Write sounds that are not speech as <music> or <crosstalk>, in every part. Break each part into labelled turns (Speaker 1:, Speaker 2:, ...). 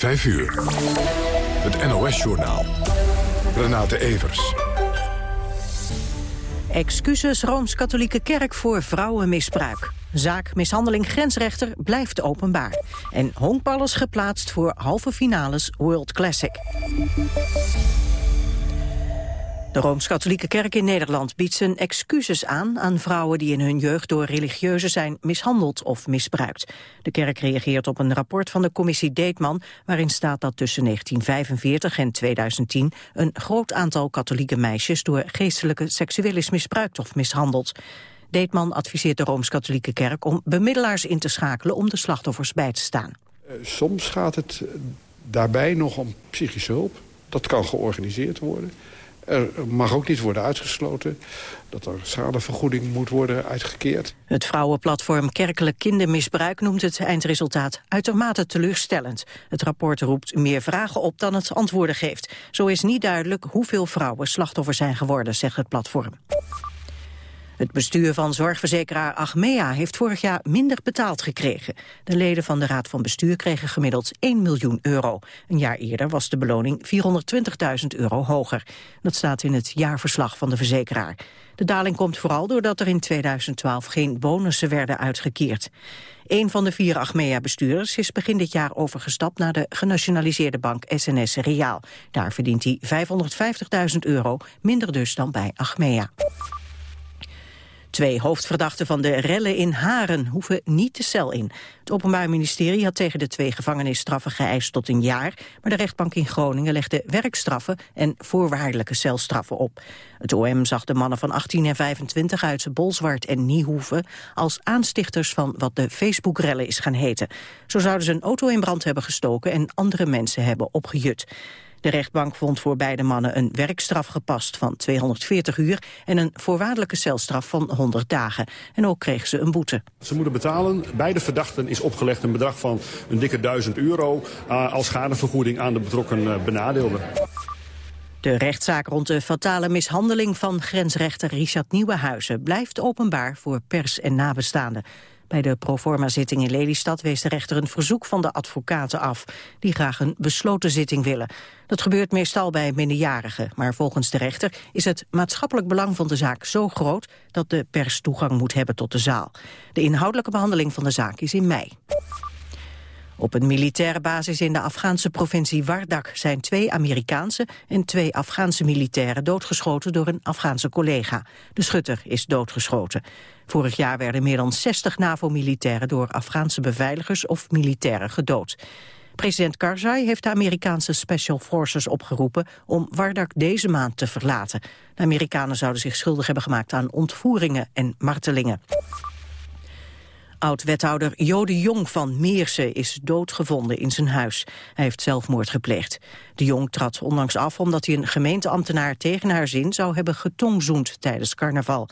Speaker 1: 5 uur. Het NOS-journaal. Renate Evers.
Speaker 2: Excuses Rooms-Katholieke Kerk voor vrouwenmisbruik. Zaak mishandeling grensrechter blijft openbaar. En honkballers geplaatst voor halve finales World Classic. De Rooms-Katholieke Kerk in Nederland biedt zijn excuses aan aan vrouwen die in hun jeugd door religieuzen zijn mishandeld of misbruikt. De kerk reageert op een rapport van de commissie Deetman waarin staat dat tussen 1945 en 2010 een groot aantal katholieke meisjes door geestelijke seksueel is misbruikt of mishandeld. Deetman adviseert de Rooms-Katholieke Kerk om bemiddelaars in te schakelen om de slachtoffers bij te staan.
Speaker 3: Eh, soms gaat het daarbij nog om psychische hulp. Dat kan georganiseerd worden. Er mag ook niet worden uitgesloten dat er schadevergoeding moet worden uitgekeerd.
Speaker 2: Het vrouwenplatform Kerkelijk Kindermisbruik noemt het eindresultaat uitermate teleurstellend. Het rapport roept meer vragen op dan het antwoorden geeft. Zo is niet duidelijk hoeveel vrouwen slachtoffer zijn geworden, zegt het platform. Het bestuur van zorgverzekeraar Achmea heeft vorig jaar minder betaald gekregen. De leden van de Raad van Bestuur kregen gemiddeld 1 miljoen euro. Een jaar eerder was de beloning 420.000 euro hoger. Dat staat in het jaarverslag van de verzekeraar. De daling komt vooral doordat er in 2012 geen bonussen werden uitgekeerd. Een van de vier Achmea-bestuurders is begin dit jaar overgestapt naar de genationaliseerde bank SNS Reaal. Daar verdient hij 550.000 euro, minder dus dan bij Achmea. Twee hoofdverdachten van de rellen in Haren hoeven niet de cel in. Het Openbaar Ministerie had tegen de twee gevangenisstraffen geëist tot een jaar, maar de rechtbank in Groningen legde werkstraffen en voorwaardelijke celstraffen op. Het OM zag de mannen van 18 en 25 uit Bolzwart en Niehoeven als aanstichters van wat de Facebook-rellen is gaan heten. Zo zouden ze een auto in brand hebben gestoken en andere mensen hebben opgejut. De rechtbank vond voor beide mannen een werkstraf gepast van 240 uur en een voorwaardelijke celstraf van 100 dagen. En ook kregen ze een boete.
Speaker 4: Ze moeten betalen. Beide verdachten is opgelegd een bedrag van een dikke 1000 euro uh, als schadevergoeding aan de betrokken uh, benadeelden.
Speaker 2: De rechtszaak rond de fatale mishandeling van grensrechter Richard Nieuwenhuizen blijft openbaar voor pers en nabestaanden. Bij de proforma-zitting in Lelystad wees de rechter een verzoek van de advocaten af, die graag een besloten zitting willen. Dat gebeurt meestal bij minderjarigen, maar volgens de rechter is het maatschappelijk belang van de zaak zo groot dat de pers toegang moet hebben tot de zaal. De inhoudelijke behandeling van de zaak is in mei. Op een militaire basis in de Afghaanse provincie Wardak zijn twee Amerikaanse en twee Afghaanse militairen doodgeschoten door een Afghaanse collega. De schutter is doodgeschoten. Vorig jaar werden meer dan 60 NAVO-militairen door Afghaanse beveiligers of militairen gedood. President Karzai heeft de Amerikaanse Special Forces opgeroepen om Wardak deze maand te verlaten. De Amerikanen zouden zich schuldig hebben gemaakt aan ontvoeringen en martelingen. Oud-wethouder Jode Jong van Meersen is doodgevonden in zijn huis. Hij heeft zelfmoord gepleegd. De Jong trad onlangs af omdat hij een gemeenteambtenaar tegen haar zin zou hebben getongzoend tijdens carnaval.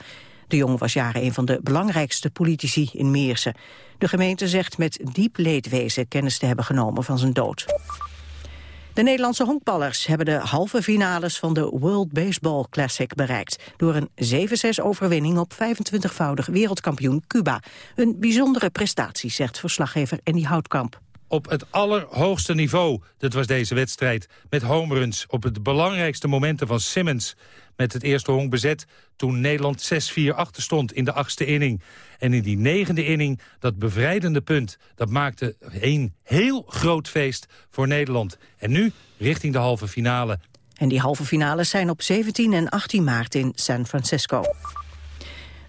Speaker 2: De Jong was jaren een van de belangrijkste politici in Meersen. De gemeente zegt met diep leedwezen kennis te hebben genomen van zijn dood. De Nederlandse honkballers hebben de halve finales van de World Baseball Classic bereikt. Door een 7-6 overwinning op 25-voudig wereldkampioen Cuba. Een bijzondere prestatie, zegt verslaggever Andy Houtkamp
Speaker 5: op het allerhoogste niveau. Dat was deze wedstrijd. Met homeruns op het belangrijkste momenten van Simmons. Met het eerste honk bezet toen Nederland 6-4 achter stond in de achtste inning. En in die negende inning, dat bevrijdende punt... dat maakte een heel groot feest voor Nederland. En nu richting de halve finale.
Speaker 2: En die halve finales zijn op 17 en 18 maart in San Francisco.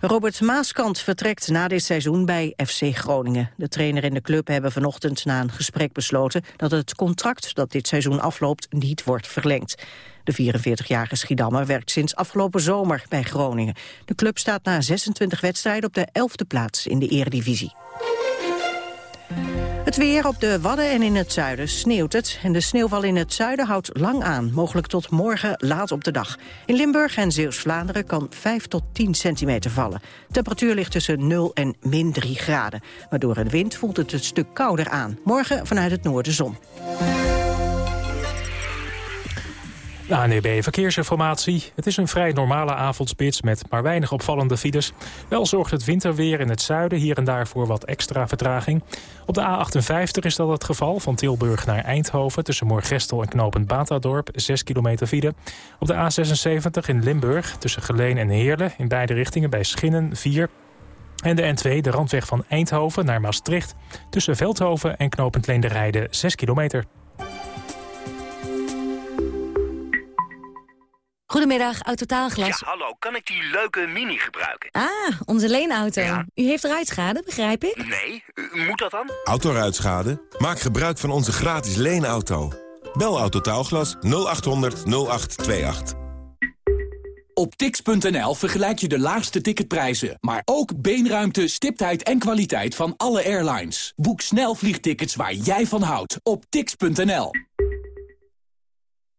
Speaker 2: Robert Maaskant vertrekt na dit seizoen bij FC Groningen. De trainer en de club hebben vanochtend na een gesprek besloten... dat het contract dat dit seizoen afloopt niet wordt verlengd. De 44-jarige Schiedammer werkt sinds afgelopen zomer bij Groningen. De club staat na 26 wedstrijden op de 11e plaats in de eredivisie. Het weer op de Wadden en in het zuiden sneeuwt het. En de sneeuwval in het zuiden houdt lang aan, mogelijk tot morgen laat op de dag. In Limburg en Zeeuws-Vlaanderen kan 5 tot 10 centimeter vallen. temperatuur ligt tussen 0 en min 3 graden. Maar door een wind voelt het een stuk kouder aan. Morgen vanuit het noorden zon.
Speaker 6: ANEB Verkeersinformatie. Het is een vrij normale avondspits met maar weinig opvallende files. Wel zorgt het winterweer in het zuiden hier en daar voor wat extra vertraging. Op de A58 is dat het geval, van Tilburg naar Eindhoven... tussen Moorgestel en Knopend Batadorp, 6 kilometer file. Op de A76 in Limburg, tussen Geleen en Heerlen... in beide richtingen bij Schinnen, 4 en de N2, de randweg van Eindhoven naar Maastricht... tussen Veldhoven en Knopend Leenderijde, 6 kilometer.
Speaker 7: Goedemiddag, Autotaalglas.
Speaker 8: Ja, hallo, kan ik die leuke Mini gebruiken?
Speaker 7: Ah, onze leenauto. U heeft ruitschade, begrijp ik?
Speaker 8: Nee, u moet dat dan?
Speaker 9: Autoruitschade? Maak gebruik van onze gratis leenauto. Bel Autotaalglas 0800 0828.
Speaker 10: Op tix.nl vergelijk je de laagste ticketprijzen, maar ook beenruimte, stiptheid en kwaliteit van alle airlines. Boek snel vliegtickets waar jij van houdt op tix.nl.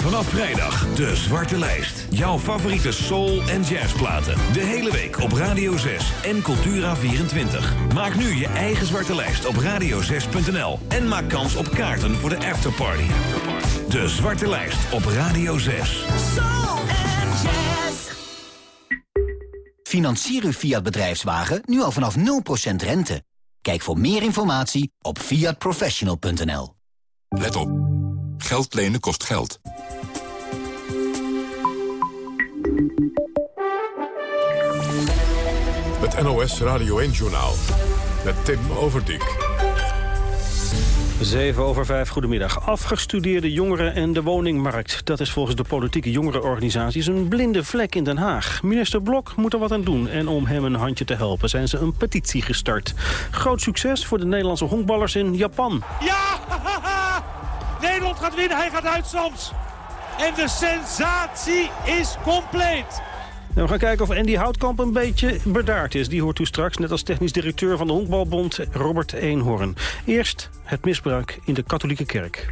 Speaker 11: Vanaf vrijdag de Zwarte Lijst. Jouw favoriete soul- en jazzplaten. De hele week op Radio 6 en Cultura24. Maak nu je eigen Zwarte Lijst op radio6.nl. En maak kans op kaarten voor de afterparty. De Zwarte Lijst op Radio 6. Soul and
Speaker 12: jazz. Financier uw Fiat bedrijfswagen nu al vanaf 0% rente. Kijk voor meer informatie op fiatprofessional.nl.
Speaker 13: Let op. Geld lenen kost geld.
Speaker 1: Het NOS Radio 1-journaal met Tim Overdijk.
Speaker 14: 7 over 5, goedemiddag. Afgestudeerde jongeren en de woningmarkt. Dat is volgens de politieke jongerenorganisaties een blinde vlek in Den Haag. Minister Blok moet er wat aan doen. En om hem een handje te helpen zijn ze een petitie gestart. Groot succes voor de Nederlandse honkballers in Japan.
Speaker 15: Ja! Nederland gaat winnen, hij gaat uit soms. En de sensatie is compleet.
Speaker 14: we gaan kijken of Andy Houtkamp een beetje bedaard is. Die hoort u straks, net als technisch directeur van de Honkbalbond Robert Eenhoorn. Eerst het misbruik in de katholieke kerk.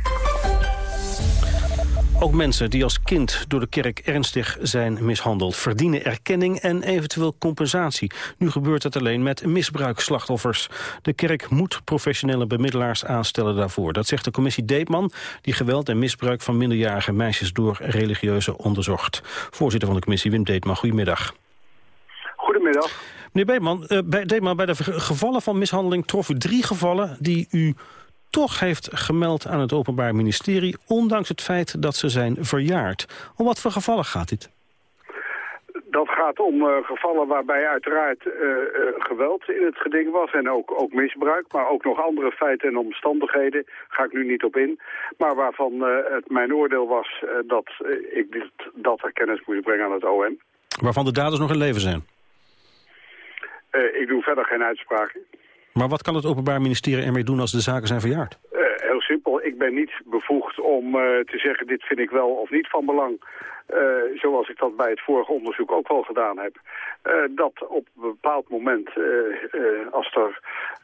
Speaker 14: Ook mensen die als kind door de kerk ernstig zijn mishandeld... verdienen erkenning en eventueel compensatie. Nu gebeurt het alleen met misbruikslachtoffers. De kerk moet professionele bemiddelaars aanstellen daarvoor. Dat zegt de commissie Deepman... die geweld en misbruik van minderjarige meisjes door religieuze onderzocht. Voorzitter van de commissie Wim Deetman, goedemiddag.
Speaker 16: Goedemiddag.
Speaker 14: Meneer Deetman, bij, Deetman, bij de gevallen van mishandeling trof u drie gevallen... die u toch heeft gemeld aan het Openbaar Ministerie... ondanks het feit dat ze zijn verjaard. Om wat voor gevallen gaat dit?
Speaker 16: Dat gaat om uh, gevallen waarbij uiteraard uh, uh, geweld in het geding was en ook, ook misbruik. Maar ook nog andere feiten en omstandigheden, ga ik nu niet op in. Maar waarvan het mijn oordeel was dat ik dit, dat er kennis moest brengen aan het OM.
Speaker 14: Waarvan de daders nog in leven zijn?
Speaker 16: ik doe verder geen uitspraken.
Speaker 14: Maar wat kan het Openbaar Ministerie ermee doen als de zaken zijn verjaard?
Speaker 16: Uh, heel simpel. Ik ben niet bevoegd om uh, te zeggen dit vind ik wel of niet van belang. Uh, zoals ik dat bij het vorige onderzoek ook wel gedaan heb. dat op een bepaald moment, als er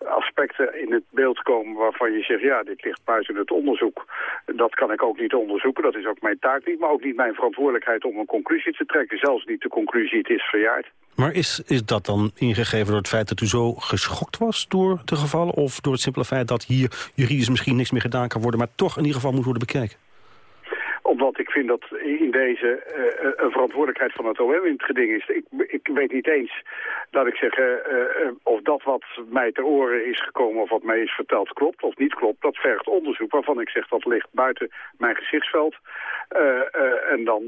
Speaker 16: aspecten in het beeld komen waarvan je zegt... ja, dit ligt buiten het onderzoek, dat kan ik ook niet onderzoeken. Dat is ook mijn taak niet, maar ook niet mijn verantwoordelijkheid om een conclusie te trekken. Zelfs niet de conclusie, het is verjaard.
Speaker 14: Maar is, is dat dan ingegeven door het feit dat u zo geschokt was door de gevallen... of door het simpele feit dat hier juridisch misschien niks meer gedaan kan worden... maar toch in ieder geval moet worden bekeken?
Speaker 16: Omdat ik vind dat in deze uh, een verantwoordelijkheid van het OM in het geding is. Ik, ik weet niet eens, laat ik zeggen, uh, of dat wat mij ter oren is gekomen of wat mij is verteld klopt of niet klopt. Dat vergt onderzoek waarvan ik zeg dat ligt buiten mijn gezichtsveld. en dan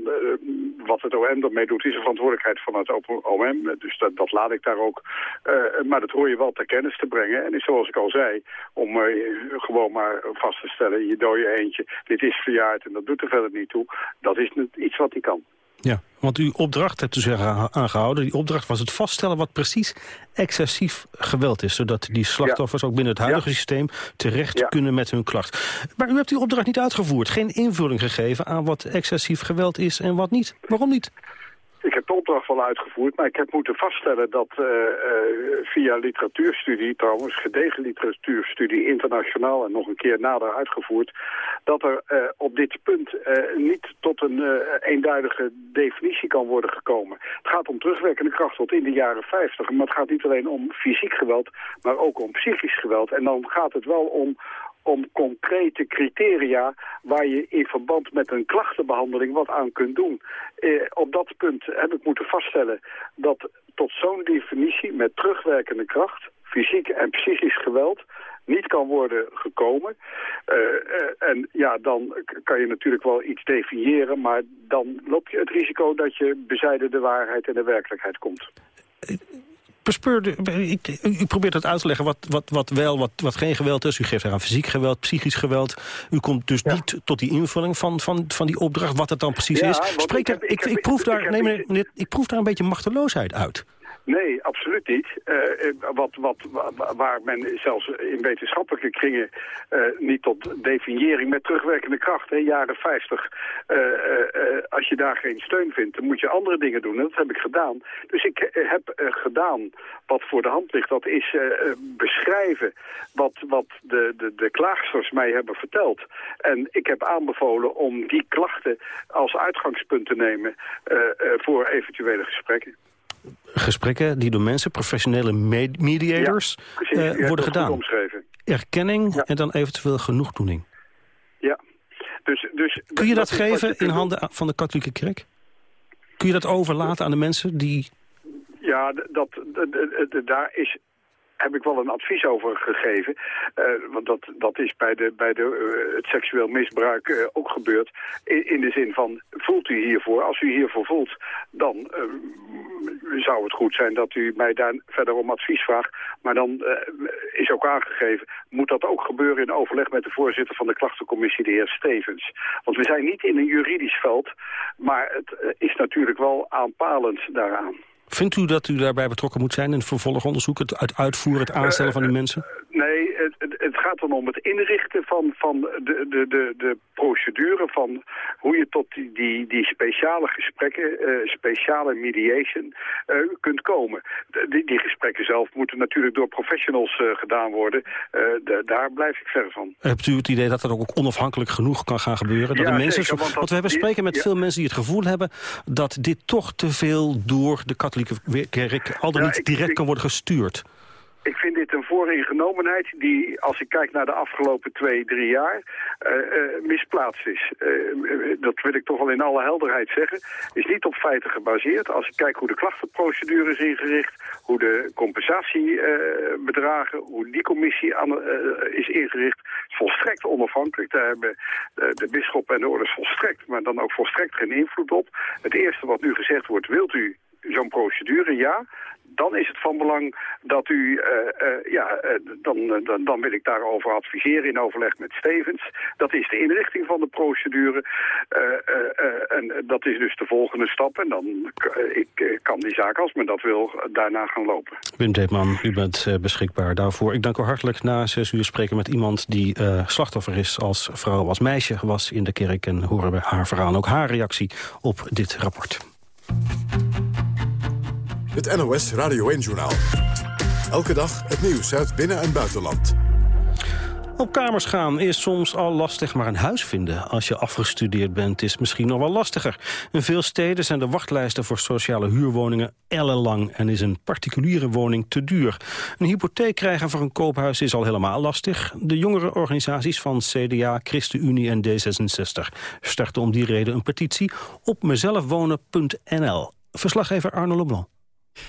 Speaker 16: wat het OM daarmee doet is een verantwoordelijkheid van het OM. Dus dat, dat laat ik daar ook. maar dat hoor je wel ter kennis te brengen. En zoals ik al zei, om gewoon maar vast te stellen, je dode eentje, dit is verjaard en dat doet er verder niet toe. Dat is iets wat hij kan.
Speaker 14: Ja, want uw opdracht hebt u zich aangehouden. Die opdracht was het vaststellen wat precies excessief geweld is. Zodat die slachtoffers ook binnen het huidige systeem terecht kunnen met hun klacht. Maar u hebt die opdracht niet uitgevoerd. Geen invulling gegeven aan wat excessief geweld is en wat niet. Waarom niet?
Speaker 16: Ik heb de opdracht wel uitgevoerd, maar ik heb moeten vaststellen dat uh, uh, via literatuurstudie, trouwens gedegen literatuurstudie internationaal en nog een keer nader uitgevoerd, dat er uh, op dit punt niet tot een eenduidige definitie kan worden gekomen. Het gaat om terugwerkende kracht tot in de jaren 50, maar het gaat niet alleen om fysiek geweld, maar ook om psychisch geweld. En dan gaat het wel om om concrete criteria waar je in verband met een klachtenbehandeling wat aan kunt doen. Eh, op dat punt heb ik moeten vaststellen dat tot zo'n definitie met terugwerkende kracht, fysiek en psychisch geweld, niet kan worden gekomen. Uh, uh, en ja, dan kan je natuurlijk wel iets definiëren, maar dan loop je het risico dat je bezijden de waarheid en de werkelijkheid komt
Speaker 14: bespeurde, ik, u probeert het uit te leggen wat, wat, wat wel, wat, wat geen geweld is. U geeft eraan fysiek geweld, psychisch geweld. U komt dus niet tot die invulling van, van, van die opdracht, wat het dan precies is. Spreek ik, ik, ik, proef daar, nee, meneer, ik proef daar een beetje machteloosheid uit.
Speaker 16: Nee, absoluut niet. Uh, wat, wat, waar men zelfs in wetenschappelijke kringen uh, niet tot definiëring met terugwerkende kracht, hè, jaren 50. Uh, als je daar geen steun vindt, dan moet je andere dingen doen. En dat heb ik gedaan. Dus ik heb gedaan wat voor de hand ligt. Dat is beschrijven wat, wat de, de, de klaagsters mij hebben verteld. En ik heb aanbevolen om die klachten als uitgangspunt te nemen voor eventuele gesprekken
Speaker 14: gesprekken die door mensen, professionele mediators, ja, uh, worden gedaan. Erkenning en dan eventueel genoegdoening.
Speaker 16: Ja. Dus, dus,
Speaker 14: Kun je dat, dat geven in handen van de katholieke kerk? Kun je dat overlaten aan de mensen die...
Speaker 16: Ja, dat, dat, daar is heb ik wel een advies over gegeven. Uh, want dat, dat is bij, de, bij de, uh, het seksueel misbruik uh, ook gebeurd. In, in, de zin van, voelt u hiervoor? Als u hiervoor voelt, dan zou het goed zijn dat u mij daar verder om advies vraagt. Maar dan is ook aangegeven, moet dat ook gebeuren in overleg met de voorzitter van de klachtencommissie, de heer Stevens. Want we zijn niet in een juridisch veld, maar het is natuurlijk wel aanpalend daaraan.
Speaker 14: Vindt u dat u daarbij betrokken moet zijn in het vervolgonderzoek, het uitvoeren, het aanstellen van die mensen?
Speaker 16: Nee, het, het, gaat dan om het inrichten van, van de, de, de, de procedure van hoe je tot die, die, die speciale gesprekken, uh, speciale mediation, uh, kunt komen. Die, die gesprekken zelf moeten natuurlijk door professionals uh, gedaan worden. De, daar blijf ik ver van.
Speaker 14: Hebt u het idee dat dat ook onafhankelijk genoeg kan gaan gebeuren? Dat
Speaker 16: ja,
Speaker 14: de mensen,
Speaker 16: zeker, want,
Speaker 14: want, we hebben spreken met ja. veel mensen die het gevoel hebben dat dit toch te veel door de katholieke kerk al dan ja, niet direct ik, kan worden gestuurd.
Speaker 16: Ik vind dit een vooringenomenheid die, als ik kijk naar de afgelopen twee, drie jaar, uh, uh, misplaatst is. Uh, dat wil ik toch wel in alle helderheid zeggen. Is niet op feiten gebaseerd. Als ik kijk hoe de klachtenprocedure is ingericht, hoe de compensatiebedragen, hoe die commissie is ingericht, volstrekt onafhankelijk. Daar hebben de bisschop en de orders volstrekt, maar dan ook volstrekt geen invloed op. Het eerste wat nu gezegd wordt, wilt u zo'n procedure, ja dan is het van belang dat u, uh, uh, ja, uh, dan, dan, dan wil ik daarover adviseren in overleg met Stevens. Dat is de inrichting van de procedure. en dat is dus de volgende stap. En dan ik, kan die zaak, als men dat wil, daarna gaan lopen.
Speaker 14: Wim Deetman, u bent beschikbaar daarvoor. Ik dank u hartelijk. Na zes uur spreken met iemand die slachtoffer is als vrouw, als meisje was in de kerk. En horen we haar verhaal ook haar reactie op dit rapport.
Speaker 1: Het NOS Radio 1-journaal. Elke dag het nieuws uit binnen- en buitenland.
Speaker 14: Op kamers gaan is soms al lastig, maar een huis vinden als je afgestudeerd bent is misschien nog wel lastiger. In veel steden zijn de wachtlijsten voor sociale huurwoningen ellenlang en is een particuliere woning te duur. Een hypotheek krijgen voor een koophuis is al helemaal lastig. De jongere organisaties van CDA, ChristenUnie en D66 starten om die reden een petitie op mezelfwonen.nl. Verslaggever Arno Leblanc.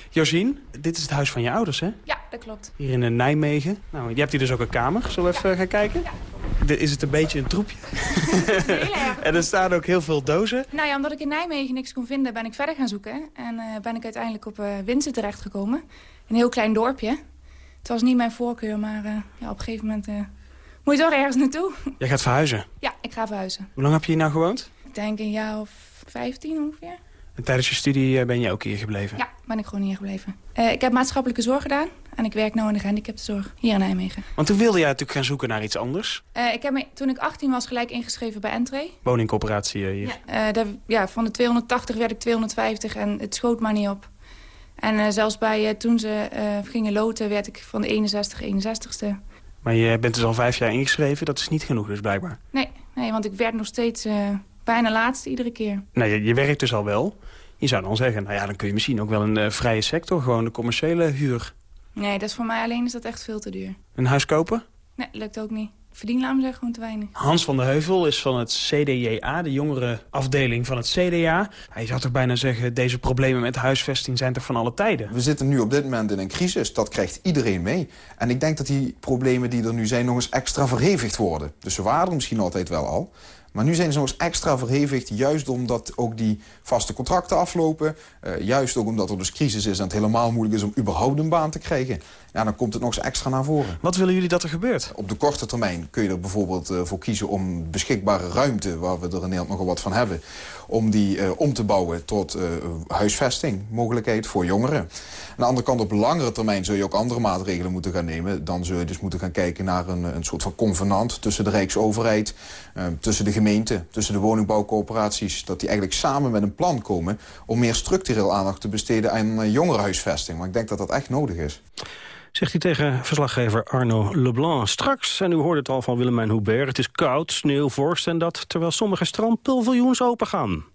Speaker 17: Josien, dit is het huis van je ouders, hè?
Speaker 18: Ja, dat klopt.
Speaker 17: Hier in Nijmegen. Nou, je hebt hier dus ook een kamer. Zullen we even gaan kijken? Ja. Is het een beetje een troepje? <laughs>
Speaker 18: Nee, ja.
Speaker 17: en er staan ook heel veel dozen.
Speaker 18: Nou ja, omdat ik in Nijmegen niks kon vinden, ben ik verder gaan zoeken. En uh, ben ik uiteindelijk op uh, Winsen terechtgekomen. Een heel klein dorpje. Het was niet mijn voorkeur, maar uh, ja, op een gegeven moment moet je toch ergens naartoe.
Speaker 17: Jij gaat verhuizen?
Speaker 18: Ja, ik ga verhuizen.
Speaker 17: Hoe lang heb je hier nou gewoond?
Speaker 18: Ik denk een jaar of 15 ongeveer.
Speaker 17: En tijdens je studie ben je ook hier gebleven?
Speaker 18: Ja, ben ik gewoon hier gebleven. Uh, ik heb maatschappelijke zorg gedaan. En ik werk nu in de gehandicaptenzorg hier in Nijmegen.
Speaker 17: Want toen wilde jij natuurlijk gaan zoeken naar iets anders?
Speaker 18: Uh, ik heb me, toen ik 18 was gelijk ingeschreven bij Entree.
Speaker 17: Woningcoöperatie hier?
Speaker 18: Ja, uh, daar, ja, van de 280 werd ik 250 en het schoot maar niet op. En zelfs bij toen ze gingen loten werd ik van de 61 61ste.
Speaker 17: Maar je bent dus al vijf jaar ingeschreven. Dat is niet genoeg dus blijkbaar?
Speaker 18: Nee, nee want ik werd nog steeds bijna laatste iedere keer.
Speaker 17: Nee, je, je werkt dus al wel. Je zou dan zeggen, nou ja, dan kun je misschien ook wel een vrije sector... gewoon de commerciële huur
Speaker 18: Nee, dat is voor mij alleen is dat echt veel te duur.
Speaker 17: Een huis kopen?
Speaker 18: Nee, lukt ook niet. Verdienlaam zijn gewoon te weinig.
Speaker 17: Hans van der Heuvel is van het CDJA, de jongere afdeling van het CDA. Hij zou toch bijna zeggen, deze problemen met huisvesting zijn toch van alle tijden?
Speaker 19: We zitten nu op dit moment in een crisis, dat krijgt iedereen mee. En ik denk dat die problemen die er nu zijn nog eens extra verhevigd worden. Dus ze waren er misschien altijd wel al. Maar nu zijn ze nog eens extra verhevigd, juist omdat ook die vaste contracten aflopen. Uh, juist ook omdat er dus crisis is en het helemaal moeilijk is om überhaupt een baan te krijgen. Ja, dan komt het nog eens extra naar voren.
Speaker 17: Wat willen jullie dat er gebeurt?
Speaker 19: Op de korte termijn kun je er bijvoorbeeld uh, voor kiezen om beschikbare ruimte... waar we er in Nederland nogal wat van hebben... om die uh, om te bouwen tot huisvesting, mogelijkheid voor jongeren. Aan de andere kant, op langere termijn zul je ook andere maatregelen moeten gaan nemen. Dan zul je dus moeten gaan kijken naar een, een soort van convenant... tussen de Rijksoverheid, tussen de gemeente, tussen de woningbouwcoöperaties... dat die eigenlijk samen met een plan komen... om meer structureel aandacht te besteden aan jongerenhuisvesting. Maar ik denk dat dat echt nodig is.
Speaker 14: Zegt hij tegen verslaggever Arno Leblanc. Straks, en u hoort het al van Willemijn Hubert... het is koud, sneeuw, vorst en dat terwijl sommige strandpaviljoens open gaan.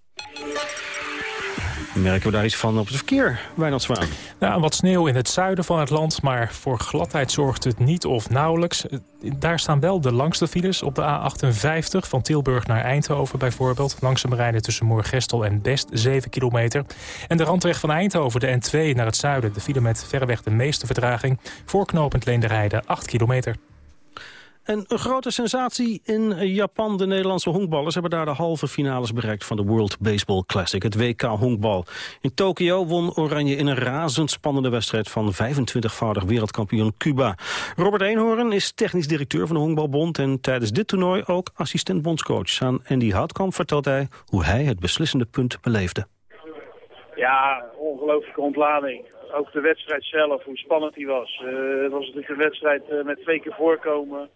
Speaker 14: Merken we daar iets van op het verkeer, Wijnald Zwaan?
Speaker 6: Nou, wat sneeuw in het zuiden van het land, maar voor gladheid zorgt het niet of nauwelijks. Daar staan wel de langste files op de A58 van Tilburg naar Eindhoven bijvoorbeeld. Langzaam rijden tussen Moorgestel en Best 7 kilometer. En de randweg van Eindhoven, de N2 naar het zuiden. De file met verreweg de meeste vertraging. Voorknopend rijden 8 kilometer.
Speaker 14: En een grote sensatie in Japan. De Nederlandse honkballers hebben daar de halve finales bereikt van de World Baseball Classic, het WK honkbal. In Tokio won Oranje in een razendspannende wedstrijd van 25-voudig wereldkampioen Cuba. Robert Eenhoorn is technisch directeur van de Honkbalbond en tijdens dit toernooi ook assistent bondscoach. Aan Andy Houtkamp vertelt hij hoe hij het beslissende punt beleefde.
Speaker 20: Ja, ongelooflijke ontlading. Ook de wedstrijd zelf, hoe spannend die was. Uh, het was natuurlijk een wedstrijd uh, met twee keer voorkomen.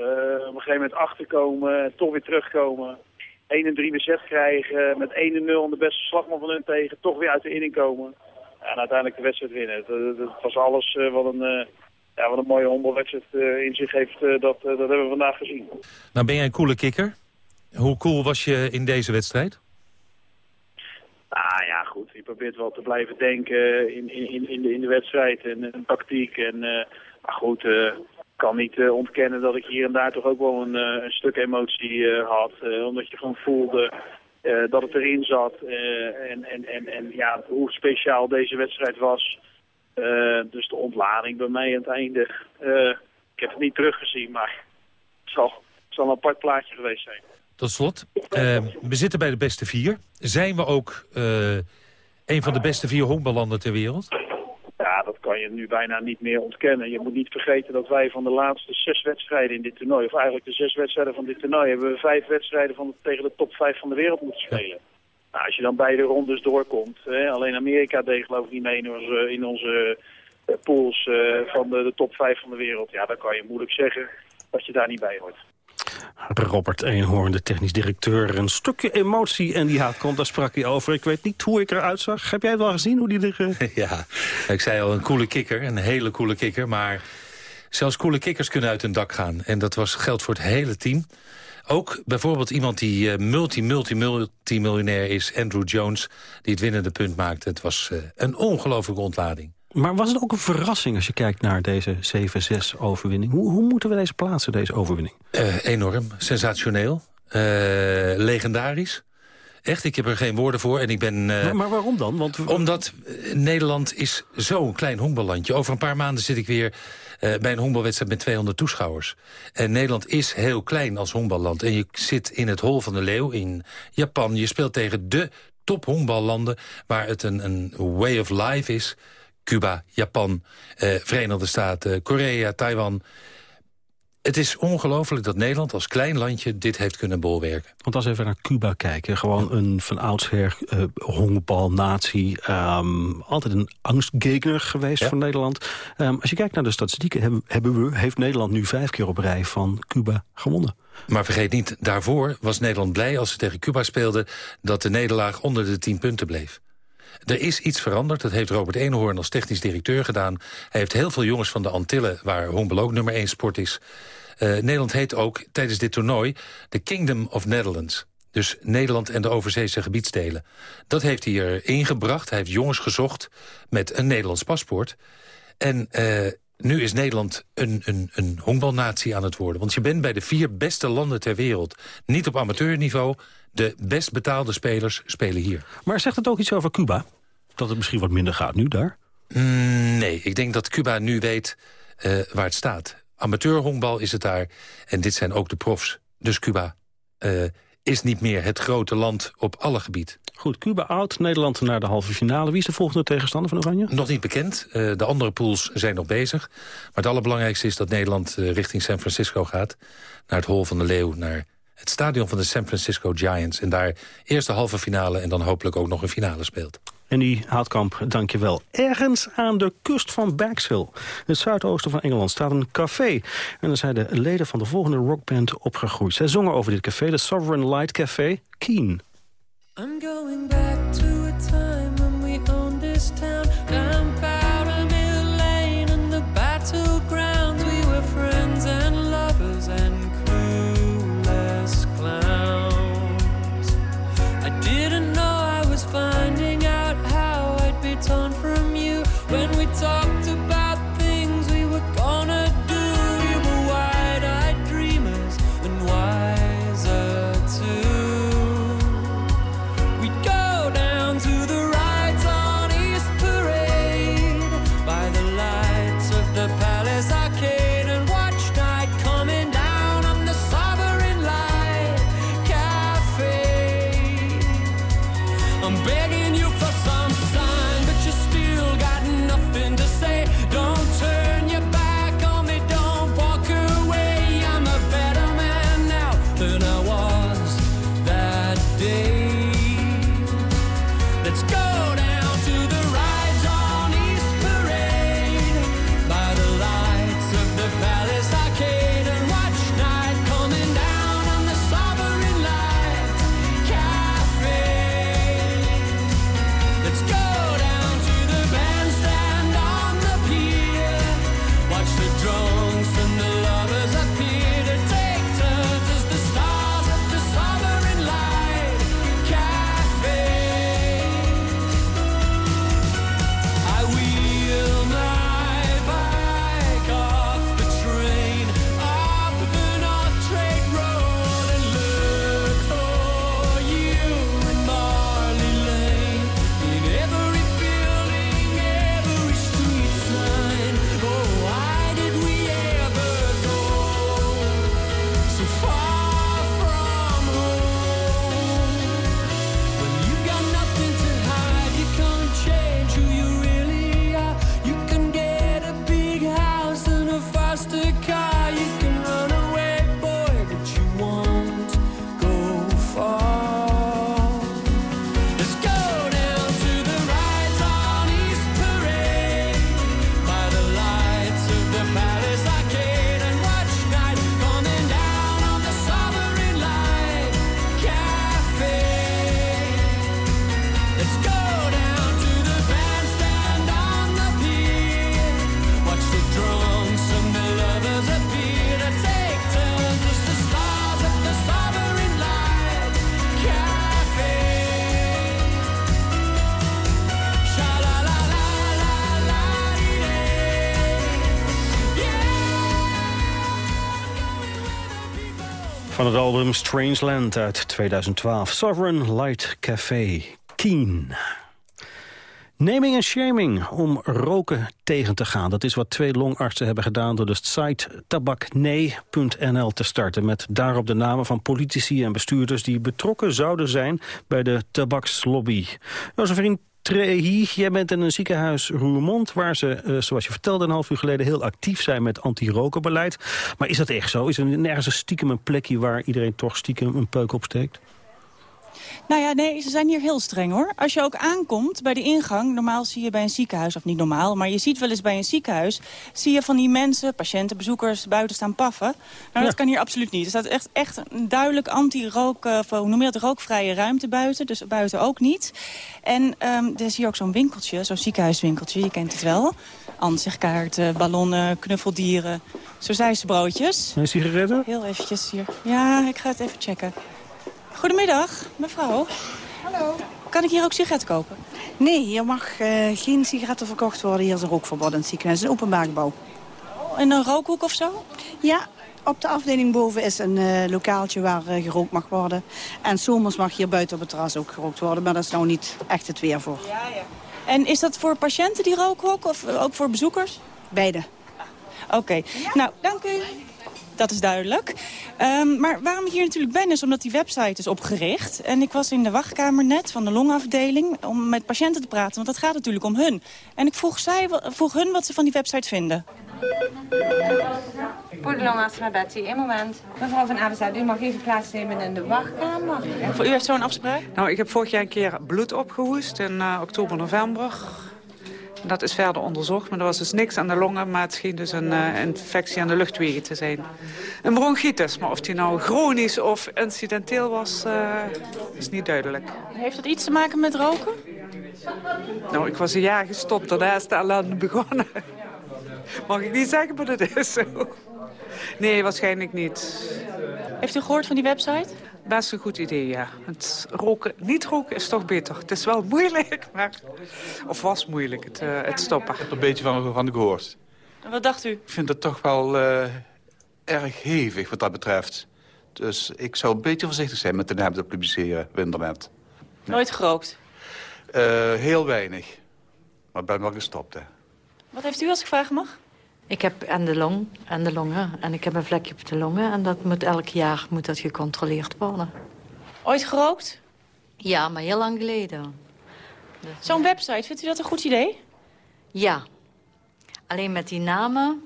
Speaker 20: Uh, op een gegeven moment achterkomen, toch weer terugkomen. 1 en 3 bezet krijgen, met 1 en 0 de beste slagman van hun tegen, toch weer uit de inning komen. En uiteindelijk de wedstrijd winnen. Dat, was alles uh, wat, een, uh, ja, wat een mooie hondelwedstrijd in zich heeft, dat, dat hebben we vandaag gezien.
Speaker 5: Nou ben jij een coole kikker. Hoe cool was je in deze wedstrijd?
Speaker 20: Ah ja, goed. Je probeert wel te blijven denken in, in, in, de, in de wedstrijd en, en tactiek. En, maar goed, kan niet uh, ontkennen dat ik hier en daar toch ook wel een, uh, een stuk emotie uh, had. omdat je gewoon voelde dat het erin zat. en, en, en, en ja, hoe speciaal deze wedstrijd was. dus de ontlading bij mij aan het einde. ik heb het niet teruggezien, maar het zal, zal een apart plaatje geweest zijn.
Speaker 5: Tot slot, we zitten bij de beste vier. Zijn we ook een van de beste vier honkballanden ter wereld?
Speaker 20: Kan je nu bijna niet meer ontkennen. Je moet niet vergeten dat wij van de laatste zes wedstrijden in dit toernooi... of eigenlijk de zes wedstrijden van dit toernooi... hebben we vijf wedstrijden van, tegen de top vijf van de wereld moeten spelen. Nou, als je dan beide rondes doorkomt... Hè, alleen Amerika deed geloof ik niet mee in onze, in onze uh, pools uh, van de, de top vijf van de wereld. Ja, dan kan je moeilijk zeggen dat je daar niet bij hoort.
Speaker 14: Robert Eenhoorn, de technisch directeur. Een stukje emotie en die haat komt, daar sprak hij over. Ik weet niet hoe ik eruit zag. Heb jij het wel gezien, hoe die er... Uh... <laughs>
Speaker 5: Ja, ik zei al, een coole kikker, een hele coole kikker. Maar zelfs coole kikkers kunnen uit hun dak gaan. En dat was, geldt voor het hele team. Ook bijvoorbeeld iemand die multi-multi-multi-miljonair is, Andrew Jones... die het winnende punt maakte. Het was uh, een ongelofelijke ontlading.
Speaker 14: Maar was het ook een verrassing als je kijkt naar deze 7-6-overwinning? Hoe, hoe, moeten we deze plaatsen, deze overwinning?
Speaker 5: Uh, enorm, sensationeel, uh, legendarisch. Echt, ik heb er geen woorden voor. En ik ben, uh,
Speaker 14: maar, maar, waarom dan? Want...
Speaker 5: Omdat Nederland is zo'n klein honkballandje. Over een paar maanden zit ik weer bij een honkbalwedstrijd met 200 toeschouwers. En Nederland is heel klein als honkballand. En je zit in het hol van de leeuw in Japan. Je speelt tegen de top honkballanden waar het een, een way of life is... Cuba, Japan, eh, Verenigde Staten, Korea, Taiwan. Het is ongelooflijk dat Nederland als klein landje dit heeft kunnen bolwerken.
Speaker 21: Want als we even naar Cuba kijken, gewoon een van oudsher uh, honkbalnatie. Um, altijd een angstgegner geweest voor Nederland. Um, als je kijkt naar de statistieken, hebben, hebben we, heeft Nederland nu vijf keer op rij van Cuba gewonnen.
Speaker 5: Maar vergeet niet, daarvoor was Nederland blij als ze tegen Cuba speelden... dat de nederlaag onder de tien punten bleef. Er is iets veranderd, dat heeft Robert Eenhoorn als technisch directeur gedaan. Hij heeft heel veel jongens van de Antillen, waar honkbal ook nummer 1 sport is. Uh, Nederland heet ook tijdens dit toernooi de Kingdom of Netherlands. Dus Nederland en de overzeese gebiedsdelen. Dat heeft hij er ingebracht. Hij heeft jongens gezocht met een Nederlands paspoort. En uh, nu is Nederland een, een, een honkbalnatie aan het worden. Want je bent bij de vier beste landen ter wereld. Niet op amateurniveau. De best betaalde spelers spelen hier.
Speaker 21: Maar zegt het ook iets over Cuba? Dat het misschien wat minder gaat nu daar?
Speaker 5: Mm, nee, ik denk dat Cuba nu weet uh, waar het staat. Amateurhonkbal is het daar. En dit zijn ook de profs. Dus Cuba uh, is niet meer het grote land op alle gebied.
Speaker 21: Goed, Cuba oud, Nederland naar de halve finale. Wie is de volgende tegenstander van Oranje?
Speaker 5: Nog niet bekend. Uh, de andere pools zijn nog bezig. Maar het allerbelangrijkste is dat Nederland richting San Francisco gaat. Naar het Hol van de Leeuw, naar het stadion van de San Francisco Giants. En daar eerst de halve finale en dan hopelijk ook nog een finale speelt.
Speaker 21: En die Houtkamp, dankjewel. Ergens aan de kust van Baxhill, het zuidoosten van Engeland, staat een café. En daar zijn de leden van de volgende rockband opgegroeid. Zij zongen over dit café, de Sovereign Light Café, Keen. I'm going back to Van het album Strangeland uit 2012. Sovereign Light Café. Keen. Naming en shaming om roken tegen te gaan. Dat is wat twee longartsen hebben gedaan door de site tabaknee.nl te starten. Met daarop de namen van politici en bestuurders die betrokken zouden zijn bij de tabakslobby. Josephine
Speaker 14: Trehi, jij bent in een ziekenhuis Roermond... waar ze, eh, zoals je vertelde een half uur geleden... heel actief zijn met anti-rokenbeleid. Maar is dat echt zo? Is er nergens een stiekem een plekje... waar iedereen toch stiekem een peuk opsteekt?
Speaker 22: Nou ja, nee, ze zijn hier heel streng hoor. Als je ook aankomt bij de ingang, normaal zie je bij een ziekenhuis, of niet normaal, maar je ziet wel eens bij een ziekenhuis, zie je van die mensen, patiënten, bezoekers, buiten staan paffen. Nou, dat kan hier absoluut niet. Er staat echt, echt een duidelijk anti-rook, of hoe noem je dat, rookvrije ruimte buiten, dus buiten ook niet. En um, er is hier ook zo'n winkeltje, zo'n ziekenhuiswinkeltje, je kent het wel. Ansichtkaarten, ballonnen, knuffeldieren, zo zijn ze broodjes.
Speaker 14: En sigaretten?
Speaker 22: Heel eventjes hier. Ja, ik ga het even checken. Goedemiddag, mevrouw.
Speaker 23: Hallo.
Speaker 22: Kan ik hier ook sigaretten kopen?
Speaker 23: Nee, hier mag uh, geen sigaretten verkocht worden. Hier is een rookverbod in het ziekenhuis. Het is een openbaar gebouw.
Speaker 22: In een rookhoek of zo?
Speaker 23: Ja, op de afdeling boven is een uh, lokaaltje waar uh, gerookt mag worden. En zomers mag hier buiten op het terras ook gerookt worden. Maar dat is nou niet echt het weer voor.
Speaker 22: Ja, ja. En is dat voor patiënten die rookhok of ook voor bezoekers?
Speaker 23: Beide.
Speaker 22: Oké. Okay. Ja. Nou, dank u dat is duidelijk. Um, maar waarom ik hier natuurlijk ben is omdat die website is opgericht. En ik was in de wachtkamer net van de longafdeling om met patiënten te praten. Want dat gaat natuurlijk om hun. En ik vroeg, zij, vroeg hun wat ze van die website vinden.
Speaker 24: Poedelongarts met Betsy, één moment. Mevrouw van Avenzaat, u mag even plaatsnemen in de wachtkamer.
Speaker 22: Voor u heeft zo'n afspraak?
Speaker 25: Nou, ik heb vorig jaar een keer bloed opgehoest in uh, oktober, november. Dat is verder onderzocht, maar er was dus niks aan de longen... maar het scheen dus een uh, infectie aan de luchtwegen te zijn. Een bronchitis, maar of die nou chronisch of incidenteel was, uh, is niet duidelijk.
Speaker 22: Heeft dat iets te maken met roken?
Speaker 25: Nou, ik was een jaar gestopt, daarna is de ellende begonnen. Mag ik niet zeggen, maar dat is zo. Nee, waarschijnlijk niet.
Speaker 22: Heeft u gehoord van die website?
Speaker 25: Best een goed idee, ja. Het roken, niet roken is toch beter. Het is wel moeilijk, maar... Of was moeilijk, het, uh, het stoppen.
Speaker 26: Ik heb er een beetje van, van gehoord.
Speaker 22: En wat dacht u?
Speaker 26: Ik vind het toch wel uh, erg hevig wat dat betreft. Dus ik zou een beetje voorzichtig zijn met de naam te publiceren op internet.
Speaker 22: Nooit gerookt?
Speaker 26: Uh, heel weinig. Maar ben wel gestopt, hè.
Speaker 22: Wat heeft u als ik vragen mag?
Speaker 24: Ik heb aan de long en de longen. En ik heb een vlekje op de longen. En dat moet elk jaar moet dat gecontroleerd worden.
Speaker 22: Ooit gerookt?
Speaker 24: Ja, maar heel lang geleden.
Speaker 22: Dus, Zo'n website, vindt u dat een goed idee?
Speaker 24: Ja. Alleen met die namen...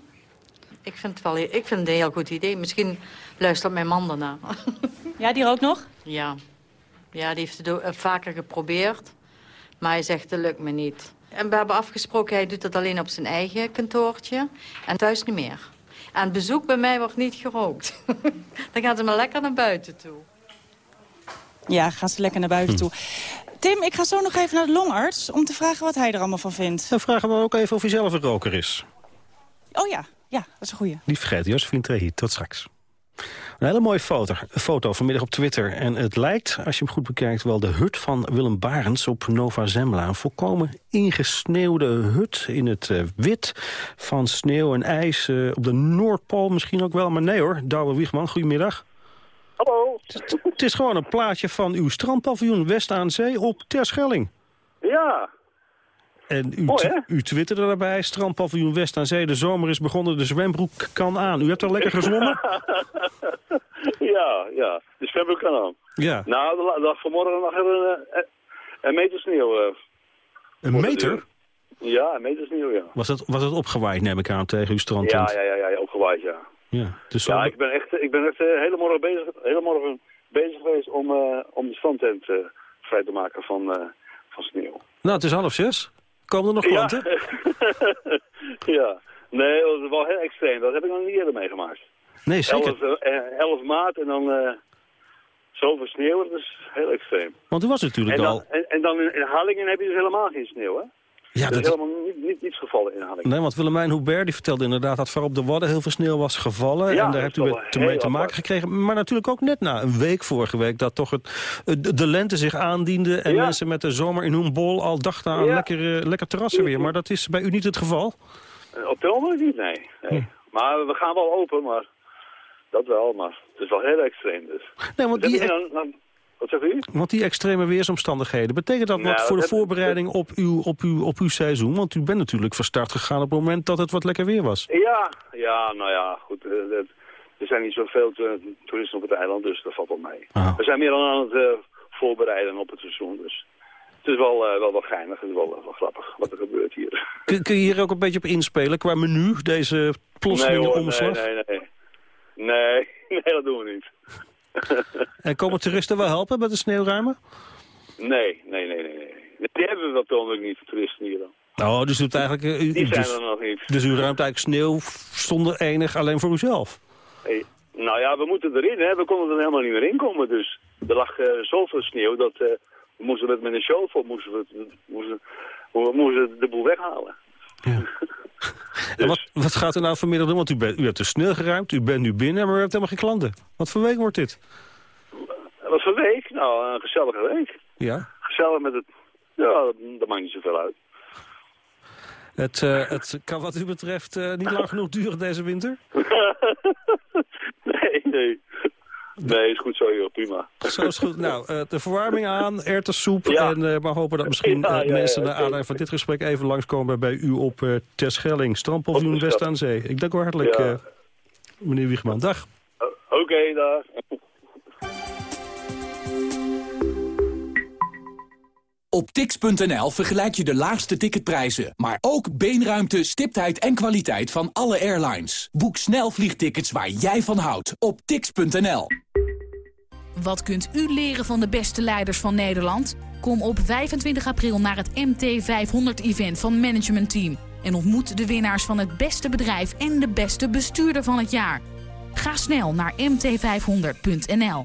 Speaker 24: Ik vind, het wel, ik vind het een heel goed idee. Misschien luistert mijn man daarna. <laughs>
Speaker 22: Ja, die rookt nog?
Speaker 24: Ja. Ja, die heeft het vaker geprobeerd. Maar hij zegt, dat lukt me niet. En we hebben afgesproken, hij doet dat alleen op zijn eigen kantoortje. En thuis niet meer. En bezoek bij mij wordt niet gerookt. <laughs> Dan gaat ze maar lekker naar buiten toe.
Speaker 22: Ja, gaan ze lekker naar buiten toe. Tim, ik ga zo nog even naar de longarts om te vragen wat hij er allemaal van vindt.
Speaker 14: Dan vragen we ook even of hij zelf een roker is.
Speaker 22: Oh ja, ja, dat is een goeie.
Speaker 14: Niet vergeten, Josephine Trehi. Tot straks. Een hele mooie foto, foto vanmiddag op Twitter. En het lijkt, als je hem goed bekijkt, wel de hut van Willem Barends op Nova Zembla. Een volkomen ingesneeuwde hut in het uh, wit van sneeuw en ijs. Uh, op de Noordpool misschien ook wel, maar nee hoor. Douwe Wiegman, goedemiddag.
Speaker 27: Hallo.
Speaker 14: Het, het is gewoon een plaatje van uw strandpaviljoen West aan Zee op Terschelling.
Speaker 27: Ja,
Speaker 14: en u,
Speaker 27: Mooi,
Speaker 14: u twitterde daarbij, strandpaviljoen West aan Zee, de zomer is begonnen, de zwembroek kan aan. U hebt al lekker gezwommen? <laughs>
Speaker 27: ja, ja, de zwembroek kan aan.
Speaker 14: Ja.
Speaker 27: Nou, er lag vanmorgen nog een, een, een meter sneeuw. Uh,
Speaker 14: een meter?
Speaker 27: Ja, een meter sneeuw, ja.
Speaker 14: Was dat, was dat opgewaaid, neem ik aan, tegen uw strandtent?
Speaker 27: Ja, ja, ja, ja, opgewaaid, ja.
Speaker 14: Ja, dus
Speaker 27: ja ik ben echt, ik ben echt uh, hele morgen bezig, hele morgen bezig geweest om, uh, om de strandtent vrij te maken van, van sneeuw.
Speaker 14: Nou, het is half zes. Komen er nog klanten?
Speaker 27: Ja. <laughs> ja. Nee, dat is wel heel extreem. Dat heb ik nog niet eerder meegemaakt.
Speaker 14: Nee, zeker.
Speaker 27: 11, uh, 11 maart en dan uh, zoveel sneeuw, dat is heel extreem.
Speaker 14: Want u was natuurlijk
Speaker 27: en dan,
Speaker 14: al...
Speaker 27: En, en dan in, in Hallingen heb je dus helemaal geen sneeuw, hè?
Speaker 14: Ja, dat
Speaker 27: is helemaal niet, niet, niets gevallen in Hallingen.
Speaker 14: Nee, want Willemijn Hubert die vertelde inderdaad dat vooral op de Wadden heel veel sneeuw was gevallen.
Speaker 27: Ja,
Speaker 14: en daar hebt u mee te maken gekregen. Maar natuurlijk ook net na een week vorige week dat toch het, de lente zich aandiende. En
Speaker 27: ja.
Speaker 14: mensen met de zomer in hun bol al dachten aan
Speaker 27: Ja.
Speaker 14: lekker, uh, lekker terrassen weer. Maar dat is bij u niet het geval?
Speaker 27: Uh, op ogenblik niet, nee. nee.
Speaker 14: Hm.
Speaker 27: Maar we gaan wel open, maar dat wel. Maar het is wel heel extreem dus.
Speaker 14: Nee, want
Speaker 27: Dus
Speaker 14: die,
Speaker 27: dan, dan, wat zegt u?
Speaker 14: want die extreme weersomstandigheden, betekent dat
Speaker 27: Nou,
Speaker 14: wat voor de
Speaker 27: dat-
Speaker 14: voorbereiding op uw, op, uw, op uw seizoen? Want u bent natuurlijk van start gegaan op het moment dat het wat lekker weer was.
Speaker 27: Ja, ja, nou ja, goed. eh, er zijn niet zoveel to- toeristen op het eiland, dus dat valt wel mee.
Speaker 14: Ah.
Speaker 27: We zijn meer dan aan het eh, voorbereiden op het seizoen, dus het is wel, eh, wel, wel geinig, het is wel, wel grappig wat er gebeurt hier.
Speaker 14: Kun, kun je hier ook een beetje op inspelen qua menu, deze plotselinge
Speaker 27: nee,
Speaker 14: omslag?
Speaker 27: Nee, nee, nee. Nee, <laughs> nee, dat doen we niet. <laughs>
Speaker 14: En komen toeristen wel helpen met de sneeuwruimen?
Speaker 27: Nee, nee, nee, nee. nee. Die hebben we wel toonlijk niet, de toeristen hier dan.
Speaker 14: Oh, dus doet eigenlijk... eh, U,
Speaker 27: Die zijn
Speaker 14: dus,
Speaker 27: er nog niet.
Speaker 14: dus u ruimt eigenlijk sneeuw zonder enig alleen voor uzelf?
Speaker 27: Hey, nou ja, we moeten erin, hè. We konden er helemaal niet meer in komen, dus er lag eh, zoveel sneeuw dat eh, we moesten het met een shovel moesten we, moesten, we moesten de boel weghalen. <laughs> <laughs>
Speaker 14: En wat, wat gaat u nou vanmiddag doen? Want u, bent, u hebt de sneeuw geruimd, u bent nu binnen, maar u hebt helemaal geen klanten. Wat voor week wordt dit?
Speaker 27: Wat voor week? Nou, een gezellige week.
Speaker 14: Ja.
Speaker 27: Gezellig met het... Ja, dat, dat maakt niet zoveel uit.
Speaker 14: Het, eh, het kan wat u betreft eh, niet lang <laughs> genoeg duren deze winter? <laughs>
Speaker 27: nee, nee. Nee, is goed zo, joh. Prima.
Speaker 14: Zo is goed. Nou, eh, de verwarming aan, erwtensoep.
Speaker 27: Ja.
Speaker 14: En eh, maar hopen dat misschien
Speaker 27: Ja,
Speaker 14: eh,
Speaker 27: ja,
Speaker 14: mensen naar aanleiding van dit gesprek even langskomen bij u op eh Terschelling. Strandpaviljoen West aan Zee. Ik dank u hartelijk, eh, meneer Wiegman. Dag.
Speaker 27: Oké, daar.
Speaker 28: Op tix.nl vergelijk je de laagste ticketprijzen, maar ook beenruimte, stiptheid en kwaliteit van alle airlines. Boek snel vliegtickets waar jij van houdt op tix.nl.
Speaker 29: Wat kunt u leren van de beste leiders van Nederland? Kom op 25 april naar het MT500-event van Management Team... en ontmoet de winnaars van het beste bedrijf en de beste bestuurder van het jaar. Ga snel naar mt500.nl.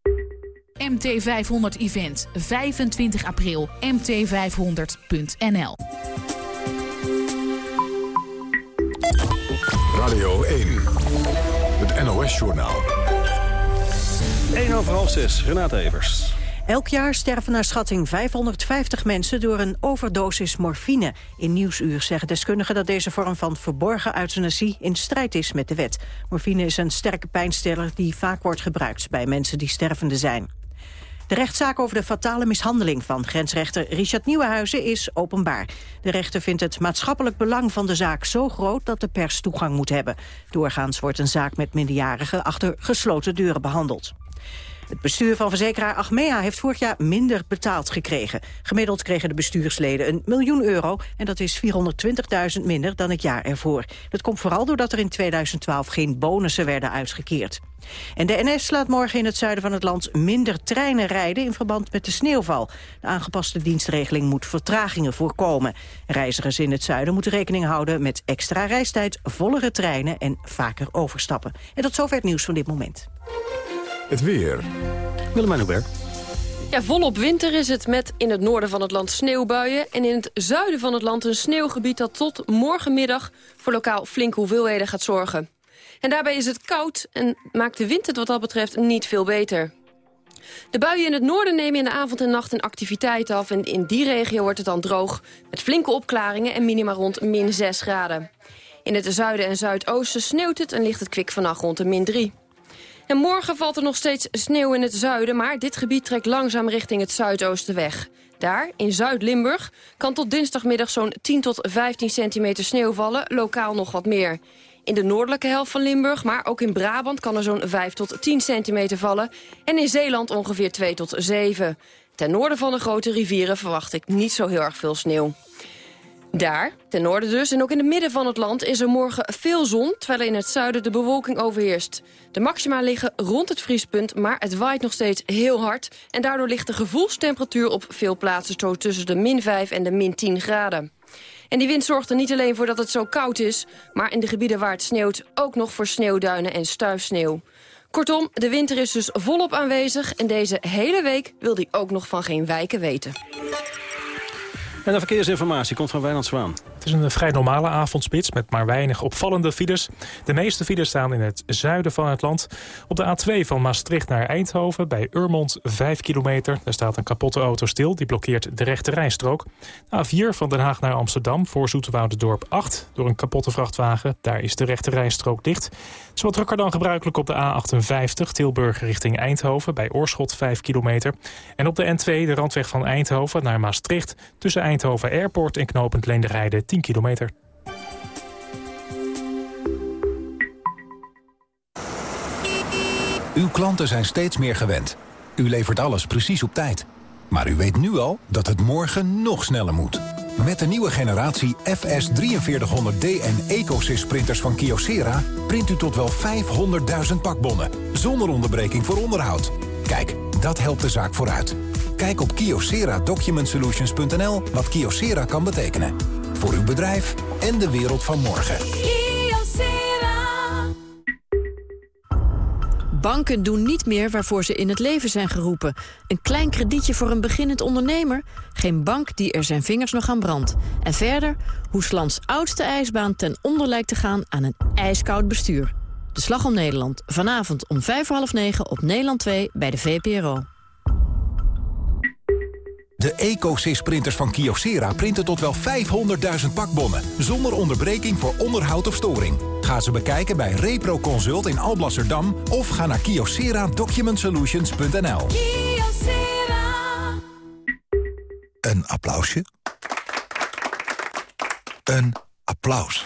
Speaker 29: MT500 Event, 25 april, mt500.nl.
Speaker 1: Radio 1, het NOS-journaal.
Speaker 14: 1 over half 6, Renate Evers.
Speaker 2: Elk jaar sterven naar schatting 550 mensen door een overdosis morfine. In Nieuwsuur zeggen deskundigen dat deze vorm van verborgen euthanasie in strijd is met de wet. Morfine is een sterke pijnstiller die vaak wordt gebruikt bij mensen die stervende zijn. De rechtszaak over de fatale mishandeling van grensrechter Richard Nieuwenhuizen is openbaar. De rechter vindt het maatschappelijk belang van de zaak zo groot dat de pers toegang moet hebben. Doorgaans wordt een zaak met minderjarigen achter gesloten deuren behandeld. Het bestuur van verzekeraar Achmea heeft vorig jaar minder betaald gekregen. Gemiddeld kregen de bestuursleden een miljoen euro... en dat is 420.000 minder dan het jaar ervoor. Dat komt vooral doordat er in 2012 geen bonussen werden uitgekeerd. En de NS laat morgen in het zuiden van het land minder treinen rijden... in verband met de sneeuwval. De aangepaste dienstregeling moet vertragingen voorkomen. Reizigers in het zuiden moeten rekening houden met extra reistijd... vollere treinen en vaker overstappen. En tot zover het nieuws van dit moment.
Speaker 1: Het weer.
Speaker 14: Willemijn Hubert.
Speaker 30: Ja, volop winter is het met in het noorden van het land sneeuwbuien... en in het zuiden van het land een sneeuwgebied dat tot morgenmiddag... voor lokaal flinke hoeveelheden gaat zorgen. En daarbij is het koud en maakt de wind het wat dat betreft niet veel beter. De buien in het noorden nemen in de avond en nacht een activiteit af... en in die regio wordt het dan droog met flinke opklaringen... en minima rond min 6 graden. In het zuiden en zuidoosten sneeuwt het en ligt het kwik vannacht rond de min 3. En morgen valt er nog steeds sneeuw in het zuiden... maar dit gebied trekt langzaam richting het zuidoosten weg. Daar, in Zuid-Limburg, kan tot dinsdagmiddag zo'n 10 tot 15 centimeter sneeuw vallen. Lokaal nog wat meer. In de noordelijke helft van Limburg, maar ook in Brabant... kan er zo'n 5 tot 10 centimeter vallen. En in Zeeland ongeveer 2 tot 7. Ten noorden van de grote rivieren verwacht ik niet zo heel erg veel sneeuw. Daar, ten noorden dus, en ook in het midden van het land... is er morgen veel zon, terwijl in het zuiden de bewolking overheerst. De maxima liggen rond het vriespunt, maar het waait nog steeds heel hard... en daardoor ligt de gevoelstemperatuur op veel plaatsen... zo tussen de min 5 en de min 10 graden. En die wind zorgt er niet alleen voor dat het zo koud is... maar in de gebieden waar het sneeuwt ook nog voor sneeuwduinen en stuifsneeuw. Kortom, de winter is dus volop aanwezig... en deze hele week wil die ook nog van geen wijken weten.
Speaker 14: En de verkeersinformatie komt van Wijnand Zwaan.
Speaker 6: Het is een vrij normale avondspits met maar weinig opvallende files. De meeste files staan in het zuiden van het land. Op de A2 van Maastricht naar Eindhoven bij Urmond 5 kilometer. Daar staat een kapotte auto stil, die blokkeert de rechte rijstrook. De A4 van Den Haag naar Amsterdam voor Dorp 8. Door een kapotte vrachtwagen, daar is de rechte rijstrook dicht. Het is wat drukker dan gebruikelijk op de A58 Tilburg richting Eindhoven bij Oorschot 5 kilometer. En op de N2 de randweg van Eindhoven naar Maastricht tussen Eindhoven Airport en knooppunt Leenderheide 10 kilometer.
Speaker 28: Uw klanten zijn steeds meer gewend. U levert alles precies op tijd. Maar u weet nu al dat het morgen nog sneller moet. Met de nieuwe generatie FS 4300D en EcoSys printers van Kyocera... print u tot wel 500.000 pakbonnen, zonder onderbreking voor onderhoud. Kijk, dat helpt de zaak vooruit. Kijk op kyocera-document-solutions.nl wat Kyocera kan betekenen. Voor uw bedrijf en de wereld van morgen.
Speaker 31: Banken doen niet meer waarvoor ze in het leven zijn geroepen. Een klein kredietje voor een beginnend ondernemer? Geen bank die er zijn vingers nog aan brandt. En verder, hoe Slans oudste ijsbaan ten onder lijkt te gaan aan een ijskoud bestuur. De Slag om Nederland, vanavond om vijf voor half negen op Nederland 2 bij de VPRO.
Speaker 28: De EcoSys printers van Kyocera printen tot wel 500.000 pakbonnen... zonder onderbreking voor onderhoud of storing. Ga ze bekijken bij Repro Consult in Alblasserdam... of ga naar kyocera-document-solutions.nl.
Speaker 32: Een applausje. Een applaus.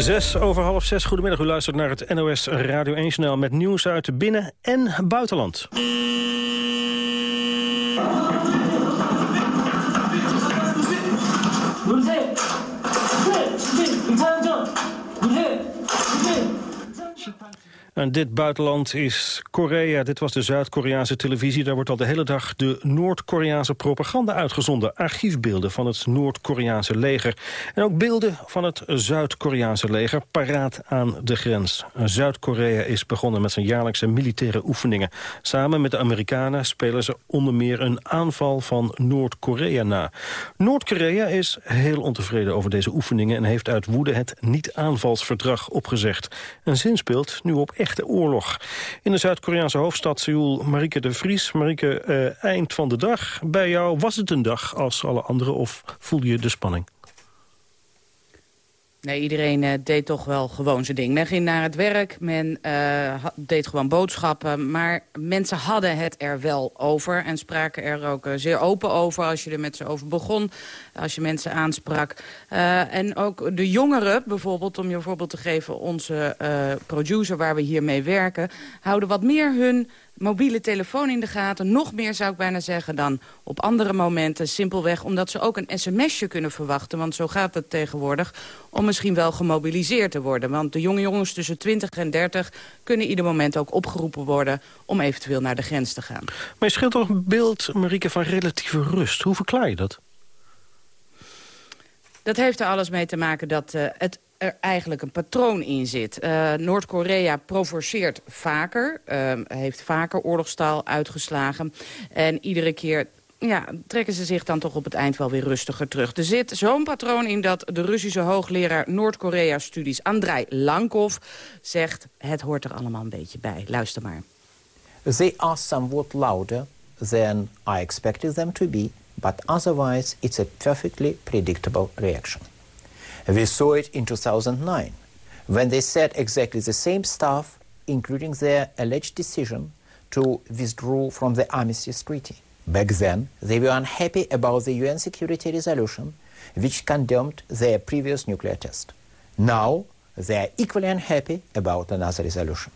Speaker 14: Zes over half zes. Goedemiddag, u luistert naar het NOS Radio 1 Journaal... met nieuws uit binnen- en buitenland. En dit buitenland is Korea. Dit was de Zuid-Koreaanse televisie. Daar wordt al de hele dag de Noord-Koreaanse propaganda uitgezonden. Archiefbeelden van het Noord-Koreaanse leger. En ook beelden van het Zuid-Koreaanse leger paraat aan de grens. Zuid-Korea is begonnen met zijn jaarlijkse militaire oefeningen. Samen met de Amerikanen spelen ze onder meer een aanval van Noord-Korea na. Noord-Korea is heel ontevreden over deze oefeningen... en heeft uit woede het niet-aanvalsverdrag opgezegd. Een zin speelt nu op echte oorlog. In de Zuid-Koreaanse hoofdstad Seoul, Marieke de Vries. Marieke, eh, eind van de dag. Bij jou was het een dag als alle anderen of voelde je de spanning?
Speaker 33: Nee, iedereen uh, deed toch wel gewoon zijn ding. Men ging naar het werk, men uh, deed gewoon boodschappen. Maar mensen hadden het er wel over en spraken er ook uh, zeer open over... als je er met ze over begon, als je mensen aansprak. en ook de jongeren, bijvoorbeeld, om je een voorbeeld te geven... onze producer waar we hiermee werken, houden wat meer hun mobiele telefoon in de gaten. Nog meer zou ik bijna zeggen dan op andere momenten. Simpelweg omdat ze ook een sms'je kunnen verwachten. Want zo gaat het tegenwoordig. Om misschien wel gemobiliseerd te worden. Want de jonge jongens tussen 20 en 30 kunnen ieder moment ook opgeroepen worden... om eventueel naar de grens te gaan.
Speaker 14: Maar je scheelt toch een beeld, Marieke, van relatieve rust. Hoe verklaar je dat?
Speaker 33: Dat heeft er alles mee te maken dat uh, het er eigenlijk een patroon in zit. Uh, Noord-Korea provoceert vaker, uh, heeft vaker oorlogstaal uitgeslagen. En iedere keer ja, trekken ze zich dan toch op het eind wel weer rustiger terug. Er zit zo'n patroon in dat de Russische hoogleraar Noord-Korea-studies... Andrei Lankov zegt, het hoort er allemaal een beetje bij. Luister maar.
Speaker 34: They are somewhat louder than I expected them to be... but otherwise it's a perfectly predictable reaction. We saw it in 2009, when they said exactly the same stuff, including their alleged decision to withdraw from the Armistice Treaty. Back then, they were unhappy about the UN Security Resolution, which condemned their previous nuclear test. Now, they are equally unhappy about another resolution.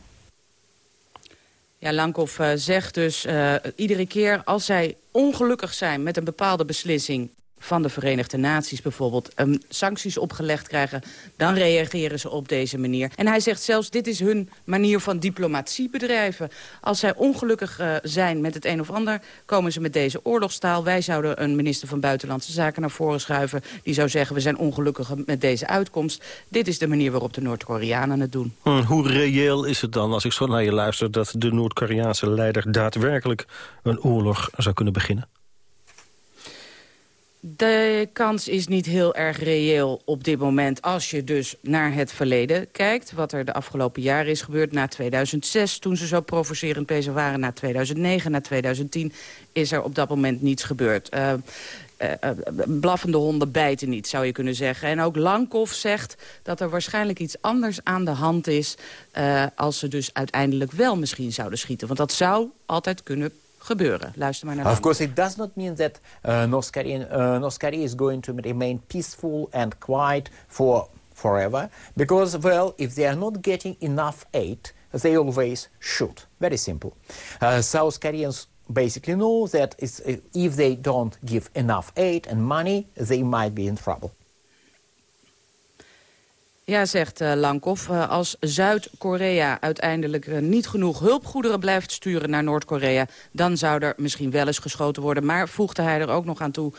Speaker 33: Ja, Lankov uh, zegt dus uh, iedere keer als zij ongelukkig zijn met een bepaalde beslissing van de Verenigde Naties bijvoorbeeld um, sancties opgelegd krijgen... dan reageren ze op deze manier. En hij zegt zelfs, dit is hun manier van diplomatie bedrijven. Als zij ongelukkig uh, zijn met het een of ander, komen ze met deze oorlogstaal. Wij zouden een minister van Buitenlandse Zaken naar voren schuiven... die zou zeggen, we zijn ongelukkig met deze uitkomst. Dit is de manier waarop de Noord-Koreanen het doen.
Speaker 14: Hm, hoe reëel is het dan, als ik zo naar je luister... dat de Noord-Koreaanse leider daadwerkelijk een oorlog zou kunnen beginnen?
Speaker 33: De kans is niet heel erg reëel op dit moment... als je dus naar het verleden kijkt. Wat er de afgelopen jaren is gebeurd na 2006... toen ze zo provocerend bezig waren. Na 2009, na 2010 is er op dat moment niets gebeurd. Uh, uh, blaffende honden bijten niet, zou je kunnen zeggen. En ook Lankov zegt dat er waarschijnlijk iets anders aan de hand is... Als ze dus uiteindelijk wel misschien zouden schieten. Want dat zou altijd kunnen gebeuren. Luister maar naar
Speaker 34: Of course, it does not mean that uh, North, Korea, uh, North Korea is going to remain peaceful and quiet for forever. Because, well, if they are not getting enough aid, they always shoot. Very simple. Uh, South Koreans basically know that if they don't give enough aid and money, they might be in trouble.
Speaker 33: Ja, zegt uh, Lankov, uh, als Zuid-Korea uiteindelijk uh, niet genoeg hulpgoederen blijft sturen naar Noord-Korea... dan zou er misschien wel eens geschoten worden. Maar voegde hij er ook nog aan toe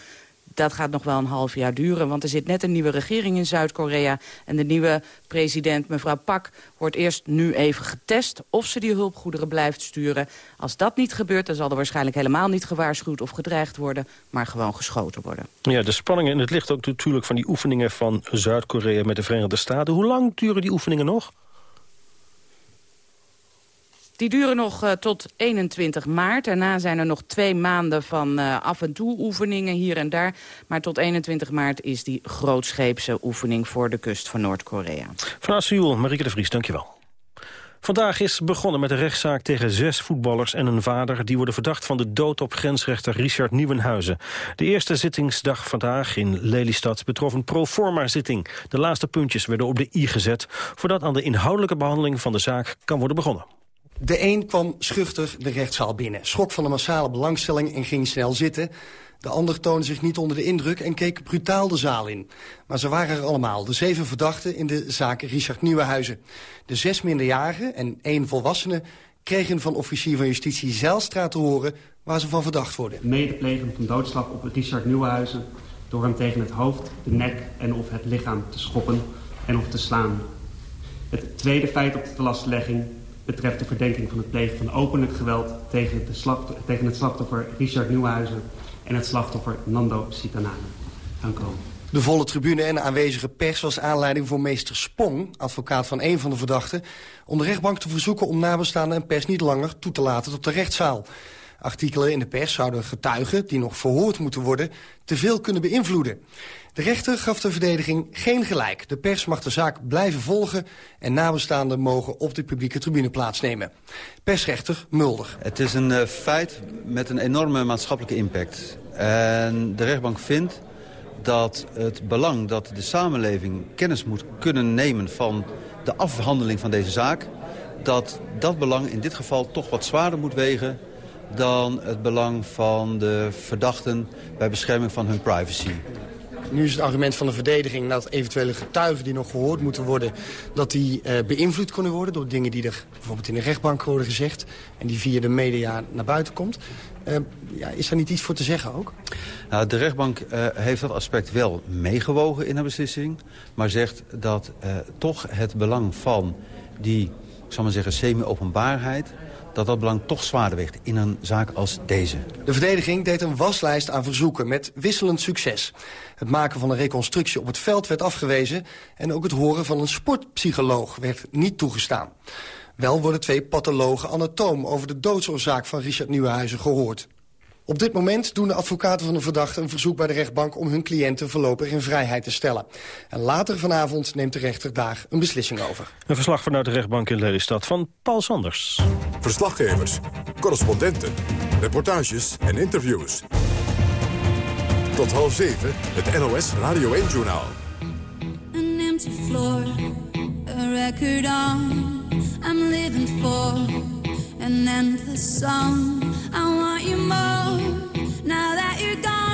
Speaker 33: dat gaat nog wel een half jaar duren. Want er zit net een nieuwe regering in Zuid-Korea. En de nieuwe president, mevrouw Pak, wordt eerst nu even getest... of ze die hulpgoederen blijft sturen. Als dat niet gebeurt, dan zal er waarschijnlijk helemaal niet gewaarschuwd of gedreigd worden... maar gewoon geschoten worden.
Speaker 14: Ja, de spanningen in het licht ook natuurlijk van die oefeningen van Zuid-Korea met de Verenigde Staten. Hoe lang duren die oefeningen nog?
Speaker 33: Die duren nog uh, tot 21 maart. Daarna zijn er nog twee maanden van uh, af en toe oefeningen hier en daar. Maar tot 21 maart is die grootscheepse oefening voor de kust van Noord-Korea.
Speaker 14: Vanuit Seoul, Marieke de Vries, dankjewel. Vandaag is begonnen met een rechtszaak tegen zes voetballers en een vader... die worden verdacht van de dood op grensrechter Richard Nieuwenhuizen. De eerste zittingsdag vandaag in Lelystad betrof een proforma-zitting. De laatste puntjes werden op de i gezet... voordat aan de inhoudelijke behandeling van de zaak kan worden begonnen.
Speaker 35: De een kwam schuchter de rechtszaal binnen, schrok van de massale belangstelling en ging snel zitten. De ander toonde zich niet onder de indruk en keek brutaal de zaal in. Maar ze waren er allemaal, de zeven verdachten in de zaak Richard Nieuwenhuizen. De zes minderjarigen en één volwassene kregen van officier van justitie Zijlstra te horen waar ze van verdacht worden.
Speaker 36: Medeplegen van doodslag op Richard Nieuwenhuizen door hem tegen het hoofd, de nek en of het lichaam te schoppen en of te slaan. Het tweede feit op de lastlegging betreft de verdenking van het plegen van openlijk geweld tegen, de tegen het slachtoffer Richard Nieuwenhuizen en het slachtoffer Nando Sitanane. Dank u wel.
Speaker 35: De volle tribune en de aanwezige pers was aanleiding voor meester Spong, advocaat van een van de verdachten, om de rechtbank te verzoeken om nabestaanden en pers niet langer toe te laten tot de rechtszaal. Artikelen in de pers zouden getuigen, die nog verhoord moeten worden, te veel kunnen beïnvloeden. De rechter gaf de verdediging geen gelijk. De pers mag de zaak blijven volgen en nabestaanden mogen op de publieke tribune plaatsnemen. Persrechter Mulder.
Speaker 37: Het is een uh, feit met een enorme maatschappelijke impact. En de rechtbank vindt dat het belang dat de samenleving kennis moet kunnen nemen van de afhandeling van deze zaak... dat dat belang in dit geval toch wat zwaarder moet wegen dan het belang van de verdachten bij bescherming van hun privacy.
Speaker 35: Nu is het argument van de verdediging dat eventuele getuigen die nog gehoord moeten worden... dat die uh, beïnvloed kunnen worden door dingen die er bijvoorbeeld in de rechtbank worden gezegd... en die via de media naar buiten komt. Uh, ja, is daar niet iets voor te zeggen ook?
Speaker 37: Nou, de rechtbank uh, heeft dat aspect wel meegewogen in haar beslissing... maar zegt dat toch het belang van die, ik zal maar zeggen, semi-openbaarheid dat dat belang toch zwaarder weegt in een zaak als deze.
Speaker 35: De verdediging deed een waslijst aan verzoeken met wisselend succes. Het maken van een reconstructie op het veld werd afgewezen... en ook het horen van een sportpsycholoog werd niet toegestaan. Wel worden twee pathologen anatoom over de doodsoorzaak van Richard Nieuwenhuizen gehoord. Op dit moment doen de advocaten van de verdachte een verzoek bij de rechtbank... om hun cliënten voorlopig in vrijheid te stellen. En later vanavond neemt de rechter daar een beslissing over.
Speaker 14: Een verslag vanuit de rechtbank in Lelystad van Paul Sanders.
Speaker 1: Verslaggevers, correspondenten, reportages en interviews. Tot half zeven, het NOS Radio 1-journaal.
Speaker 21: An empty floor, a record on. I'm living for an endless song. I want you more. Now that you're gone,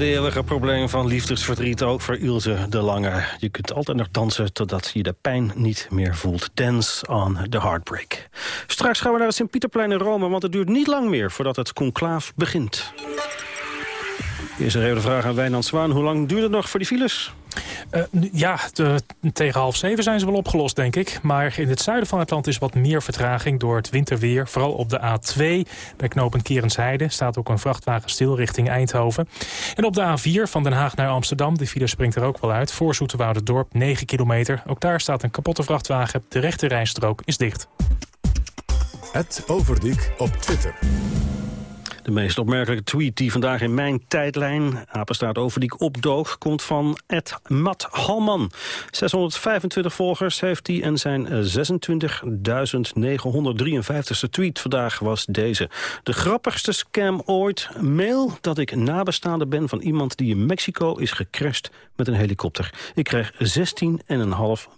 Speaker 14: Het eeuwige probleem van liefdesverdriet ook voor Ilse de Lange. Je kunt altijd nog dansen totdat je de pijn niet meer voelt. Dance on the heartbreak. Straks gaan we naar het Sint-Pieterplein in Rome... want het duurt niet lang meer voordat het conclaaf begint. Eerst even de vraag aan Wijnand Zwaan. Hoe lang duurt het nog voor die files?
Speaker 6: Eh, ja, tegen half zeven zijn ze wel opgelost, denk ik. Maar in het zuiden van het land is wat meer vertraging door het winterweer. Vooral op de A2 bij knooppunt Kerensheide staat ook een vrachtwagen stil richting Eindhoven. En op de A4 van Den Haag naar Amsterdam, de file springt er ook wel uit. Voor Dorp 9 kilometer. Ook daar staat een kapotte vrachtwagen. De rechte rijstrook is dicht.
Speaker 1: Het Overdiek op Twitter.
Speaker 14: De meest opmerkelijke tweet die vandaag in mijn tijdlijn... apenstaat overdiek opdoog, komt van Ed Matt Halman. 625 volgers heeft hij en zijn eh, 26.953ste tweet vandaag was deze. De grappigste scam ooit. Mail dat ik nabestaande ben van iemand die in Mexico is gecrashed met een helikopter. Ik krijg 16,5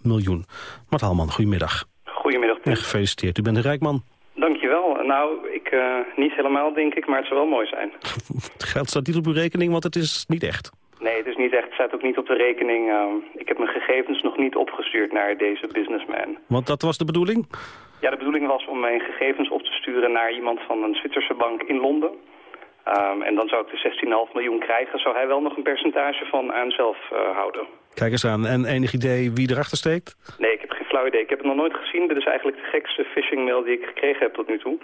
Speaker 14: miljoen. Matt Halman, goedemiddag.
Speaker 38: Goedemiddag.
Speaker 14: En gefeliciteerd, u bent een rijk man.
Speaker 38: Dankjewel. Nou, eh, niet helemaal denk ik, maar het zou wel mooi zijn. <laughs>
Speaker 14: Het geld staat niet op uw rekening, want het is niet echt.
Speaker 38: Nee, het is niet echt. Het staat ook niet op de rekening. Ehm, ik heb mijn gegevens nog niet opgestuurd naar deze businessman.
Speaker 14: Want dat was de bedoeling?
Speaker 38: Ja, de bedoeling was om mijn gegevens op te sturen naar iemand van een Zwitserse bank in Londen. Ehm, en dan zou ik de 16,5 miljoen krijgen. Zou hij wel nog een percentage van aan zelf eh, houden?
Speaker 14: Kijk eens aan. En enig idee wie erachter steekt?
Speaker 38: Nee, ik heb geen flauw idee. Ik heb het nog nooit gezien. Dit is eigenlijk de gekste phishing mail die ik gekregen heb tot nu toe.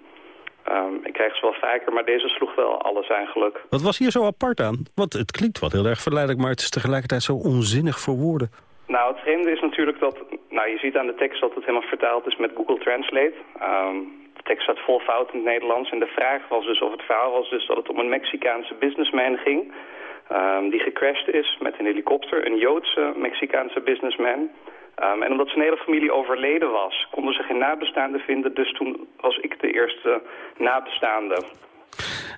Speaker 38: Ehm, ik krijg ze wel vaker, maar deze sloeg wel alles eigenlijk.
Speaker 14: Wat was hier zo apart aan? Want het klinkt wat heel erg verleidelijk, maar het is tegelijkertijd zo onzinnig voor woorden.
Speaker 38: Nou, het vreemde is natuurlijk dat... Nou, je ziet aan de tekst dat het helemaal vertaald is met Google Translate. Ehm, de tekst staat vol fout in het Nederlands. En de vraag was dus, of het verhaal was dus dat het om een Mexicaanse businessman ging... ehm, die gecrashed is met een helikopter. Een Joodse Mexicaanse businessman. Ehm, en omdat zijn hele familie overleden was, konden ze geen nabestaanden vinden. Dus toen was ik de eerste nabestaande.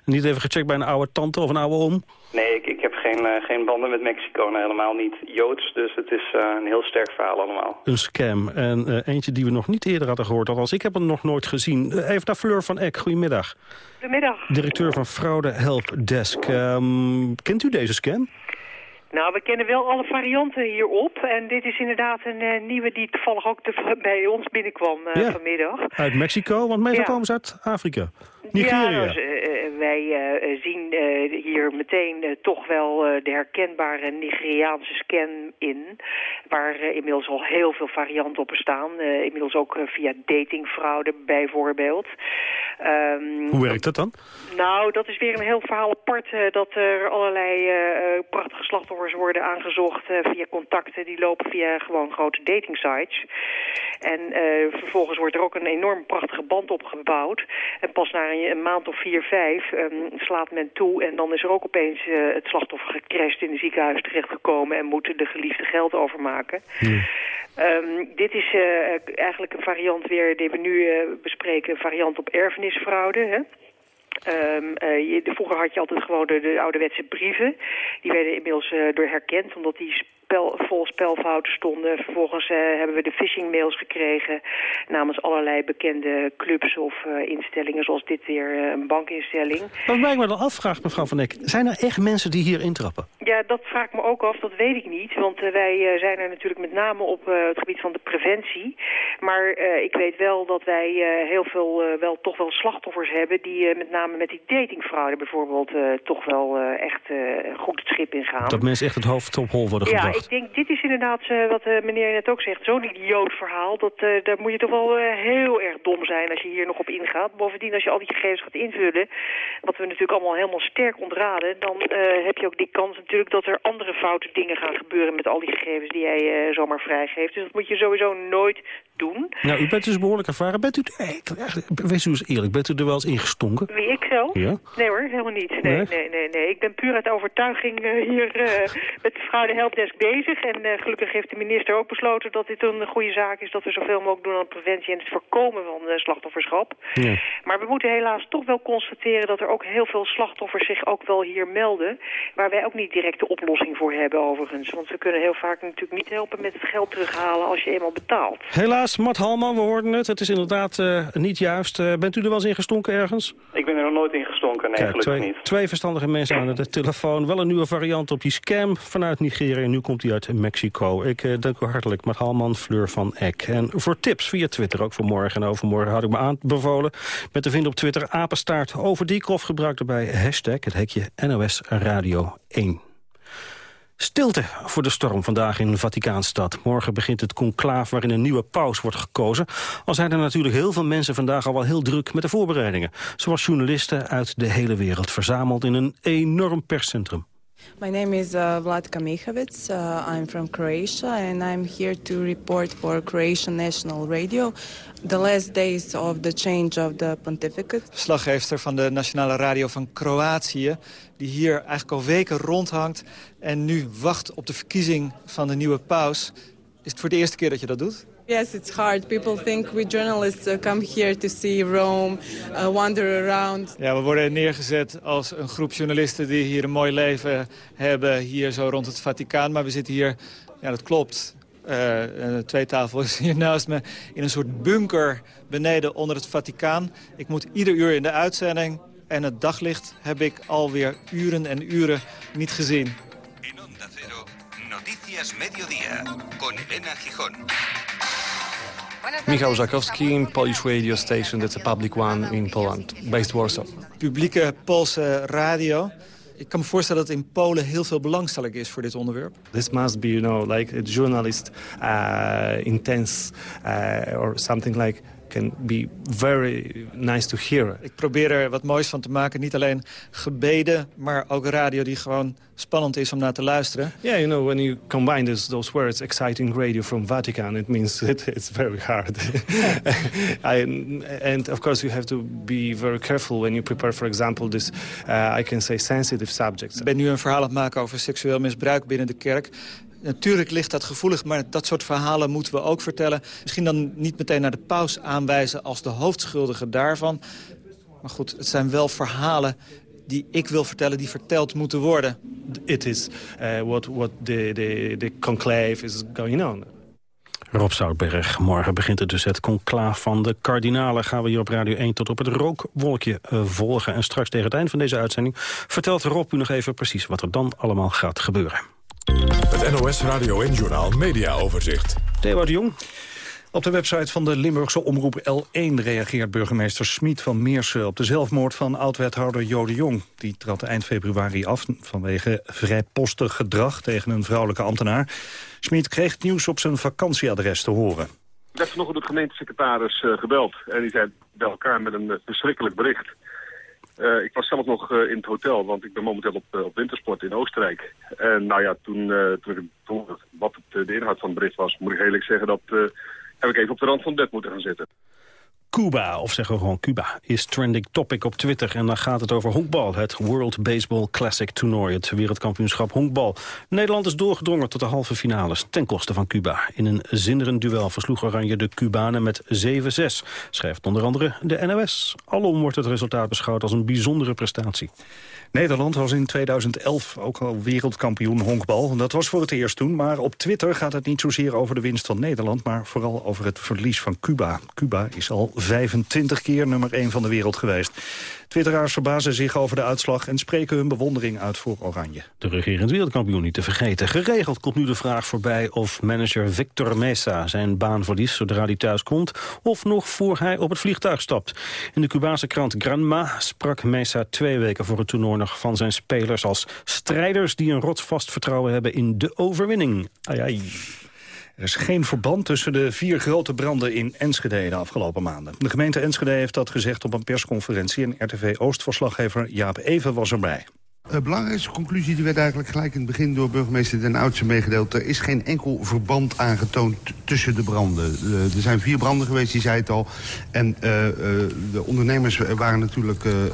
Speaker 14: Niet even gecheckt bij een oude tante of een oude oom?
Speaker 38: Nee, ik, ik heb geen, eh, geen banden met Mexico, nou, helemaal niet Joods. Dus het is eh, een heel sterk verhaal allemaal.
Speaker 14: Een scam. En eh, eentje die we nog niet eerder hadden gehoord. Althans, ik heb hem nog nooit gezien. Even naar Fleur van Eck. Goedemiddag.
Speaker 39: Goedemiddag.
Speaker 14: Directeur van Fraude Help Desk. Ehm, kent u deze scam?
Speaker 39: Nou, we kennen wel alle varianten hierop. En dit is inderdaad een eh, nieuwe die toevallig ook te- bij ons binnenkwam eh,
Speaker 14: Ja.
Speaker 39: vanmiddag.
Speaker 14: Uit Mexico, want meestal
Speaker 39: Ja.
Speaker 14: komen ze uit Afrika.
Speaker 39: Ja,
Speaker 14: Nigeria.
Speaker 39: nou, z- eh, wij zien hier meteen toch wel de herkenbare Nigeriaanse scan in. Waar inmiddels al heel veel varianten op bestaan. Inmiddels ook via datingfraude bijvoorbeeld. Ehm,
Speaker 14: Hoe werkt dat dan?
Speaker 39: nou, dat is weer een heel verhaal apart. dat er allerlei prachtige slachtoffers worden aangezocht eh, via contacten. Die lopen via gewoon grote datingsites. En eh, vervolgens wordt er ook een enorm prachtige band opgebouwd. En pas na een, een maand of vier, vijf ehm, slaat men toe. En dan is er ook opeens eh, het slachtoffer gecrashed in een ziekenhuis terechtgekomen. En moet de geliefde geld overmaken. Ehm, dit is eigenlijk een variant weer die we nu bespreken. Een variant op erfenisfraude. Hè? Ehm, eh, je- vroeger had je altijd gewoon de, de ouderwetse brieven. Die werden inmiddels eh, door herkend, omdat die spel, vol spelfouten stonden. Vervolgens eh, hebben we de phishing mails gekregen namens allerlei bekende clubs of eh, instellingen, zoals dit weer eh, een bankinstelling.
Speaker 14: Wat mij wel afvraagt, mevrouw Van Eck, zijn er echt mensen die hier intrappen?
Speaker 39: Ja, dat vraag ik me ook af. Dat weet ik niet. Want wij zijn er natuurlijk met name op het gebied van de preventie. Maar ik weet wel dat wij heel veel, wel, toch wel slachtoffers hebben... die met name met die datingfraude bijvoorbeeld toch wel echt goed het schip ingaan.
Speaker 14: Dat mensen echt het hoofd op hol worden
Speaker 39: Ja,
Speaker 14: gebracht?
Speaker 39: Ik denk, dit is inderdaad eh, wat eh, meneer net ook zegt. Zo'n idioot verhaal, dat, eh, daar moet je toch wel heel erg dom zijn als je hier nog op ingaat. Bovendien, als je al die gegevens gaat invullen, wat we natuurlijk allemaal helemaal sterk ontraden, dan heb je ook die kans natuurlijk dat er andere foute dingen gaan gebeuren met al die gegevens die jij zomaar vrijgeeft. Dus dat moet je sowieso nooit doen.
Speaker 14: Nou, u bent dus behoorlijk ervaren. Bent u, wees u eens eerlijk, bent u er wel eens ingestonken?
Speaker 39: Wie, ik zelf?
Speaker 14: Ja?
Speaker 39: Nee hoor, helemaal niet. Nee,
Speaker 14: Nee?
Speaker 39: nee, nee, nee. Ik ben puur uit overtuiging eh, hier eh, met de fraude helpdesk bezig. En eh, gelukkig heeft de minister ook besloten dat dit een goede zaak is. Dat we zoveel mogelijk doen aan preventie en het voorkomen van slachtofferschap.
Speaker 14: Ja.
Speaker 39: Maar we moeten helaas toch wel constateren dat er ook heel veel slachtoffers zich ook wel hier melden. Waar wij ook niet direct de oplossing voor hebben overigens. Want we kunnen heel vaak natuurlijk niet helpen met het geld terughalen als je eenmaal betaalt.
Speaker 14: Helaas, Mart Halman, we hoorden het. Het is inderdaad eh, niet juist. Eh, bent u er wel eens ingestonken ergens?
Speaker 38: Ik ben er nog nooit in gestonken, nee,
Speaker 14: Kijk,
Speaker 38: gelukkig
Speaker 14: twee,
Speaker 38: niet.
Speaker 14: twee verstandige mensen aan de telefoon. Wel een nieuwe variant op die scam vanuit Nigeria. En nu komt hij uit Mexico. Ik eh, dank u hartelijk, Mart Halman, Fleur van Eck. En voor tips via Twitter, ook voor morgen en overmorgen... had ik me aanbevolen met te vinden op Twitter... apenstaart over Diekoff gebruikt daarbij hashtag het hekje NOS Radio 1. Stilte voor de storm vandaag in Vaticaanstad. Morgen begint het conclaaf waarin een nieuwe paus wordt gekozen. Al zijn er natuurlijk heel veel mensen vandaag al wel heel druk met de voorbereidingen. Zoals journalisten uit de hele wereld verzameld in een enorm perscentrum.
Speaker 35: My name is uh, Vlatka Mihovits. Uh, I'm from Croatia and I'm here to report for Croatian National Radio the last days of the change of the pontificate.
Speaker 40: Verslaggeefster van de Nationale Radio van Kroatië... die hier eigenlijk al weken rondhangt en nu wacht op de verkiezing van de nieuwe paus. Is het voor de eerste keer dat je dat doet?
Speaker 35: Yes, it's hard. People think we journalists uh, come here to see Rome, uh, wander around.
Speaker 40: Ja, we worden neergezet als een groep journalisten die hier een mooi leven hebben... hier zo rond het Vaticaan. Maar we zitten hier, ja dat klopt, eh, eh, twee tafels <laughs> hier naast me... in een soort bunker beneden onder het Vaticaan. Ik moet ieder uur in de uitzending en het daglicht heb ik alweer uren en uren niet gezien.
Speaker 41: Noticias Mediodía, con Elena Gijón.
Speaker 42: Michał Żakowski, Polish radio station, that's a public one in Poland, based Warsaw.
Speaker 40: Publieke Poolse radio. Ik kan me voorstellen dat in Polen heel veel belangstelling is voor dit onderwerp.
Speaker 42: This must be, you know, like a journalist uh, intense uh, or something like can be very nice to hear.
Speaker 40: Ik probeer er wat moois van te maken. Niet alleen gebeden, maar ook radio die gewoon spannend is om naar te luisteren.
Speaker 42: Yeah, you know, when you combine those, those words, exciting radio from Vatican, it means <laughs> it, it's very hard. <laughs> I, and of course you have to be very careful when you prepare, for example, this, uh, I can say, sensitive subjects.
Speaker 40: Ik ben nu een verhaal aan het maken over seksueel misbruik binnen de kerk. Natuurlijk ligt dat gevoelig, maar dat soort verhalen moeten we ook vertellen. Misschien dan niet meteen naar de paus aanwijzen als de hoofdschuldige daarvan. Maar goed, het zijn wel verhalen die ik wil vertellen, die verteld moeten worden.
Speaker 42: It is uh, what, what the, the, the conclave is going on.
Speaker 14: Rob Zoutberg, morgen begint het dus het conclaaf van de kardinalen. Gaan we hier op Radio 1 tot op het rookwolkje uh, volgen. En straks tegen het eind van deze uitzending vertelt Rob u nog even precies wat er dan allemaal gaat gebeuren.
Speaker 1: Het NOS Radio en Journaal Media Overzicht.
Speaker 14: Theo de Jong.
Speaker 40: Op de website van de Limburgse omroep L1 reageert burgemeester Smit van Meersen op de zelfmoord van oud-wethouder Jode Jong. Die trad eind februari af vanwege vrijpostig gedrag tegen een vrouwelijke ambtenaar. Smit kreeg het nieuws op zijn vakantieadres te horen.
Speaker 43: Ik heb vanochtend de gemeentesecretaris eh, gebeld en die zei bij elkaar met een eh, verschrikkelijk bericht. Eh, ik was zelf nog eh, in het hotel, want ik ben momenteel op, eh, wintersport in Oostenrijk. En nou ja, toen, toen ik hoorde wat het, de inhoud van het bericht was, moet ik eerlijk zeggen dat heb ik even op de rand van het bed moeten gaan zitten.
Speaker 14: Cuba, of zeggen we gewoon Cuba, is trending topic op Twitter. En dan gaat het over honkbal, het World Baseball Classic toernooi, het wereldkampioenschap honkbal. Nederland is doorgedrongen tot de halve finales, ten koste van Cuba. In een zinderend duel versloeg Oranje de Cubanen met 7-6, schrijft onder andere de NOS. Alom wordt het resultaat beschouwd als een bijzondere prestatie.
Speaker 40: Nederland was in 2011 ook al wereldkampioen honkbal. Dat was voor het eerst toen, maar op Twitter gaat het niet zozeer over de winst van Nederland... maar vooral over het verlies van Cuba. Cuba is al 25 keer nummer 1 van de wereld geweest. Twitteraars verbazen zich over de uitslag en spreken hun bewondering uit voor Oranje.
Speaker 14: De regerend wereldkampioen niet te vergeten. Geregeld komt nu de vraag voorbij of manager Victor Mesa zijn baan verliest zodra hij thuis komt, of nog voor hij op het vliegtuig stapt. In de Cubaanse krant Granma sprak Mesa twee weken voor het toernooi van zijn spelers als strijders die een rotsvast vertrouwen hebben in de overwinning. Ai, ai.
Speaker 40: Er is geen verband tussen de vier grote branden in Enschede de afgelopen maanden. De gemeente Enschede heeft dat gezegd op een persconferentie... en RTV Oost-verslaggever Jaap Even was erbij.
Speaker 44: De belangrijkste conclusie die werd eigenlijk gelijk in het begin door burgemeester Den Oudse meegedeeld. Er is geen enkel verband aangetoond tussen de branden. Eh, er zijn vier branden geweest, die zei het al. En eh, eh, de ondernemers waren natuurlijk eh, eh,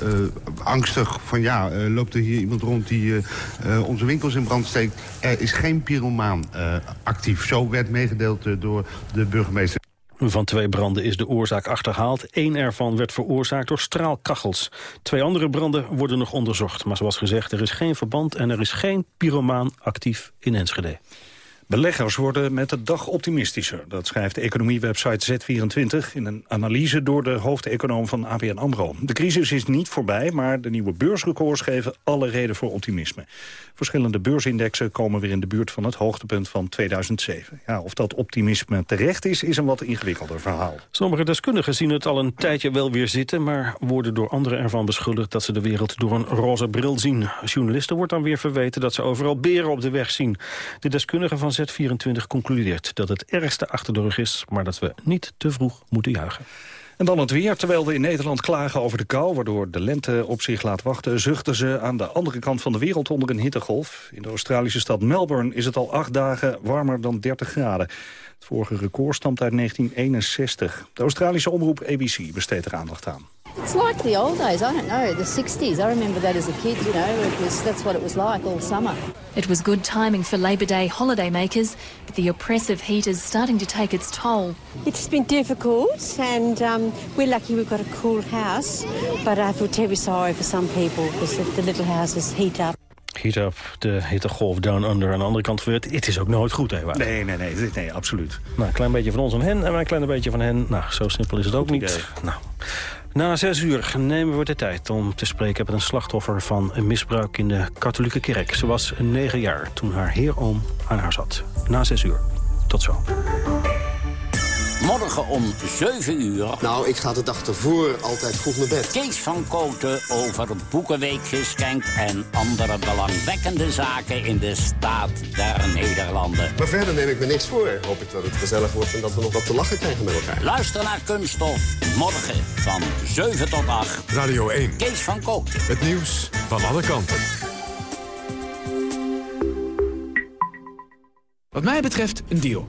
Speaker 44: angstig van ja, eh, loopt er hier iemand rond die eh, eh, onze winkels in brand steekt. Er is geen pyromaan eh, actief. Zo werd meegedeeld eh, door de burgemeester.
Speaker 14: Van twee branden is de oorzaak achterhaald. Eén ervan werd veroorzaakt door straalkachels. Twee andere branden worden nog onderzocht. Maar zoals gezegd, er is geen verband en er is geen pyromaan actief in Enschede.
Speaker 40: Beleggers worden met de dag optimistischer. Dat schrijft de economiewebsite Z24 in een analyse door de hoofdeconoom van ABN AMRO. De crisis is niet voorbij, maar de nieuwe beursrecords geven alle reden voor optimisme. Verschillende beursindexen komen weer in de buurt van het hoogtepunt van 2007. Ja, of dat optimisme terecht is, is een wat ingewikkelder verhaal.
Speaker 14: Sommige deskundigen zien het al een tijdje wel weer zitten... maar worden door anderen ervan beschuldigd dat ze de wereld door een roze bril zien. Journalisten wordt dan weer verweten dat ze overal beren op de weg zien. De deskundige van Z24 concludeert dat het ergste achter de rug is... maar dat we niet te vroeg moeten juichen.
Speaker 40: En dan het weer. Terwijl we in Nederland klagen over de kou... waardoor de lente op zich laat wachten... zuchten ze aan de andere kant van de wereld onder een hittegolf. In de Australische stad Melbourne is het al acht dagen warmer dan 30 graden. Het vorige record stamt uit 1961. De Australische omroep ABC besteedt er aandacht aan.
Speaker 45: It's like the old days. I don't know, the 60s. I remember that as a kid, you know. It was, that's what it was like all summer.
Speaker 46: It was good timing for Labor Day holidaymakers, but the oppressive heat is starting to take its toll.
Speaker 47: It's been difficult, and um, we're lucky we've got a cool house. But I feel terribly sorry for some people because the, the little houses heat up.
Speaker 14: Heat up, de hittegolf down under. Aan de andere kant, het, het is ook nooit goed, hè? Waar?
Speaker 40: Nee, nee, nee, nee, nee, absoluut.
Speaker 14: Nou, een klein beetje van ons en hen en een klein beetje van hen. Nou, zo simpel is het ook niet. Nou, na zes uur nemen we de tijd om te spreken met een slachtoffer van een misbruik in de katholieke kerk. Ze was negen jaar toen haar heeroom aan haar zat. Na zes uur. Tot zo.
Speaker 48: Morgen om 7 uur.
Speaker 49: Nou, ik ga de dag ervoor altijd vroeg naar bed.
Speaker 48: Kees van Koten over Boekenweekgeschenk en andere belangwekkende zaken in de staat der Nederlanden.
Speaker 49: Maar verder neem ik me niks voor. Hoop ik dat het gezellig wordt en dat we nog wat te lachen krijgen met elkaar.
Speaker 48: Luister naar Kunststof. Morgen van 7 tot 8.
Speaker 1: Radio 1.
Speaker 48: Kees van Koten.
Speaker 1: Het nieuws van alle kanten.
Speaker 50: Wat mij betreft een deal.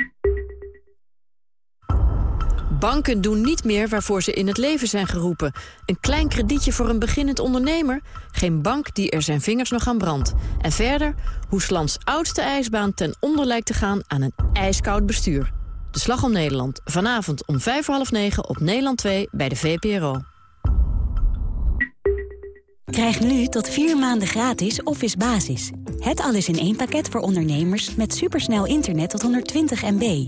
Speaker 31: Banken doen niet meer waarvoor ze in het leven zijn geroepen. Een klein kredietje voor een beginnend ondernemer? Geen bank die er zijn vingers nog aan brandt. En verder, hoe 's lands oudste ijsbaan ten onder lijkt te gaan aan een ijskoud bestuur. De Slag om Nederland, vanavond om vijf voor half negen op Nederland 2 bij de VPRO.
Speaker 51: Krijg nu tot vier maanden gratis Office Basis. Het alles in één pakket voor ondernemers met supersnel internet tot 120 MB.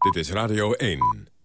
Speaker 1: Dit is Radio 1.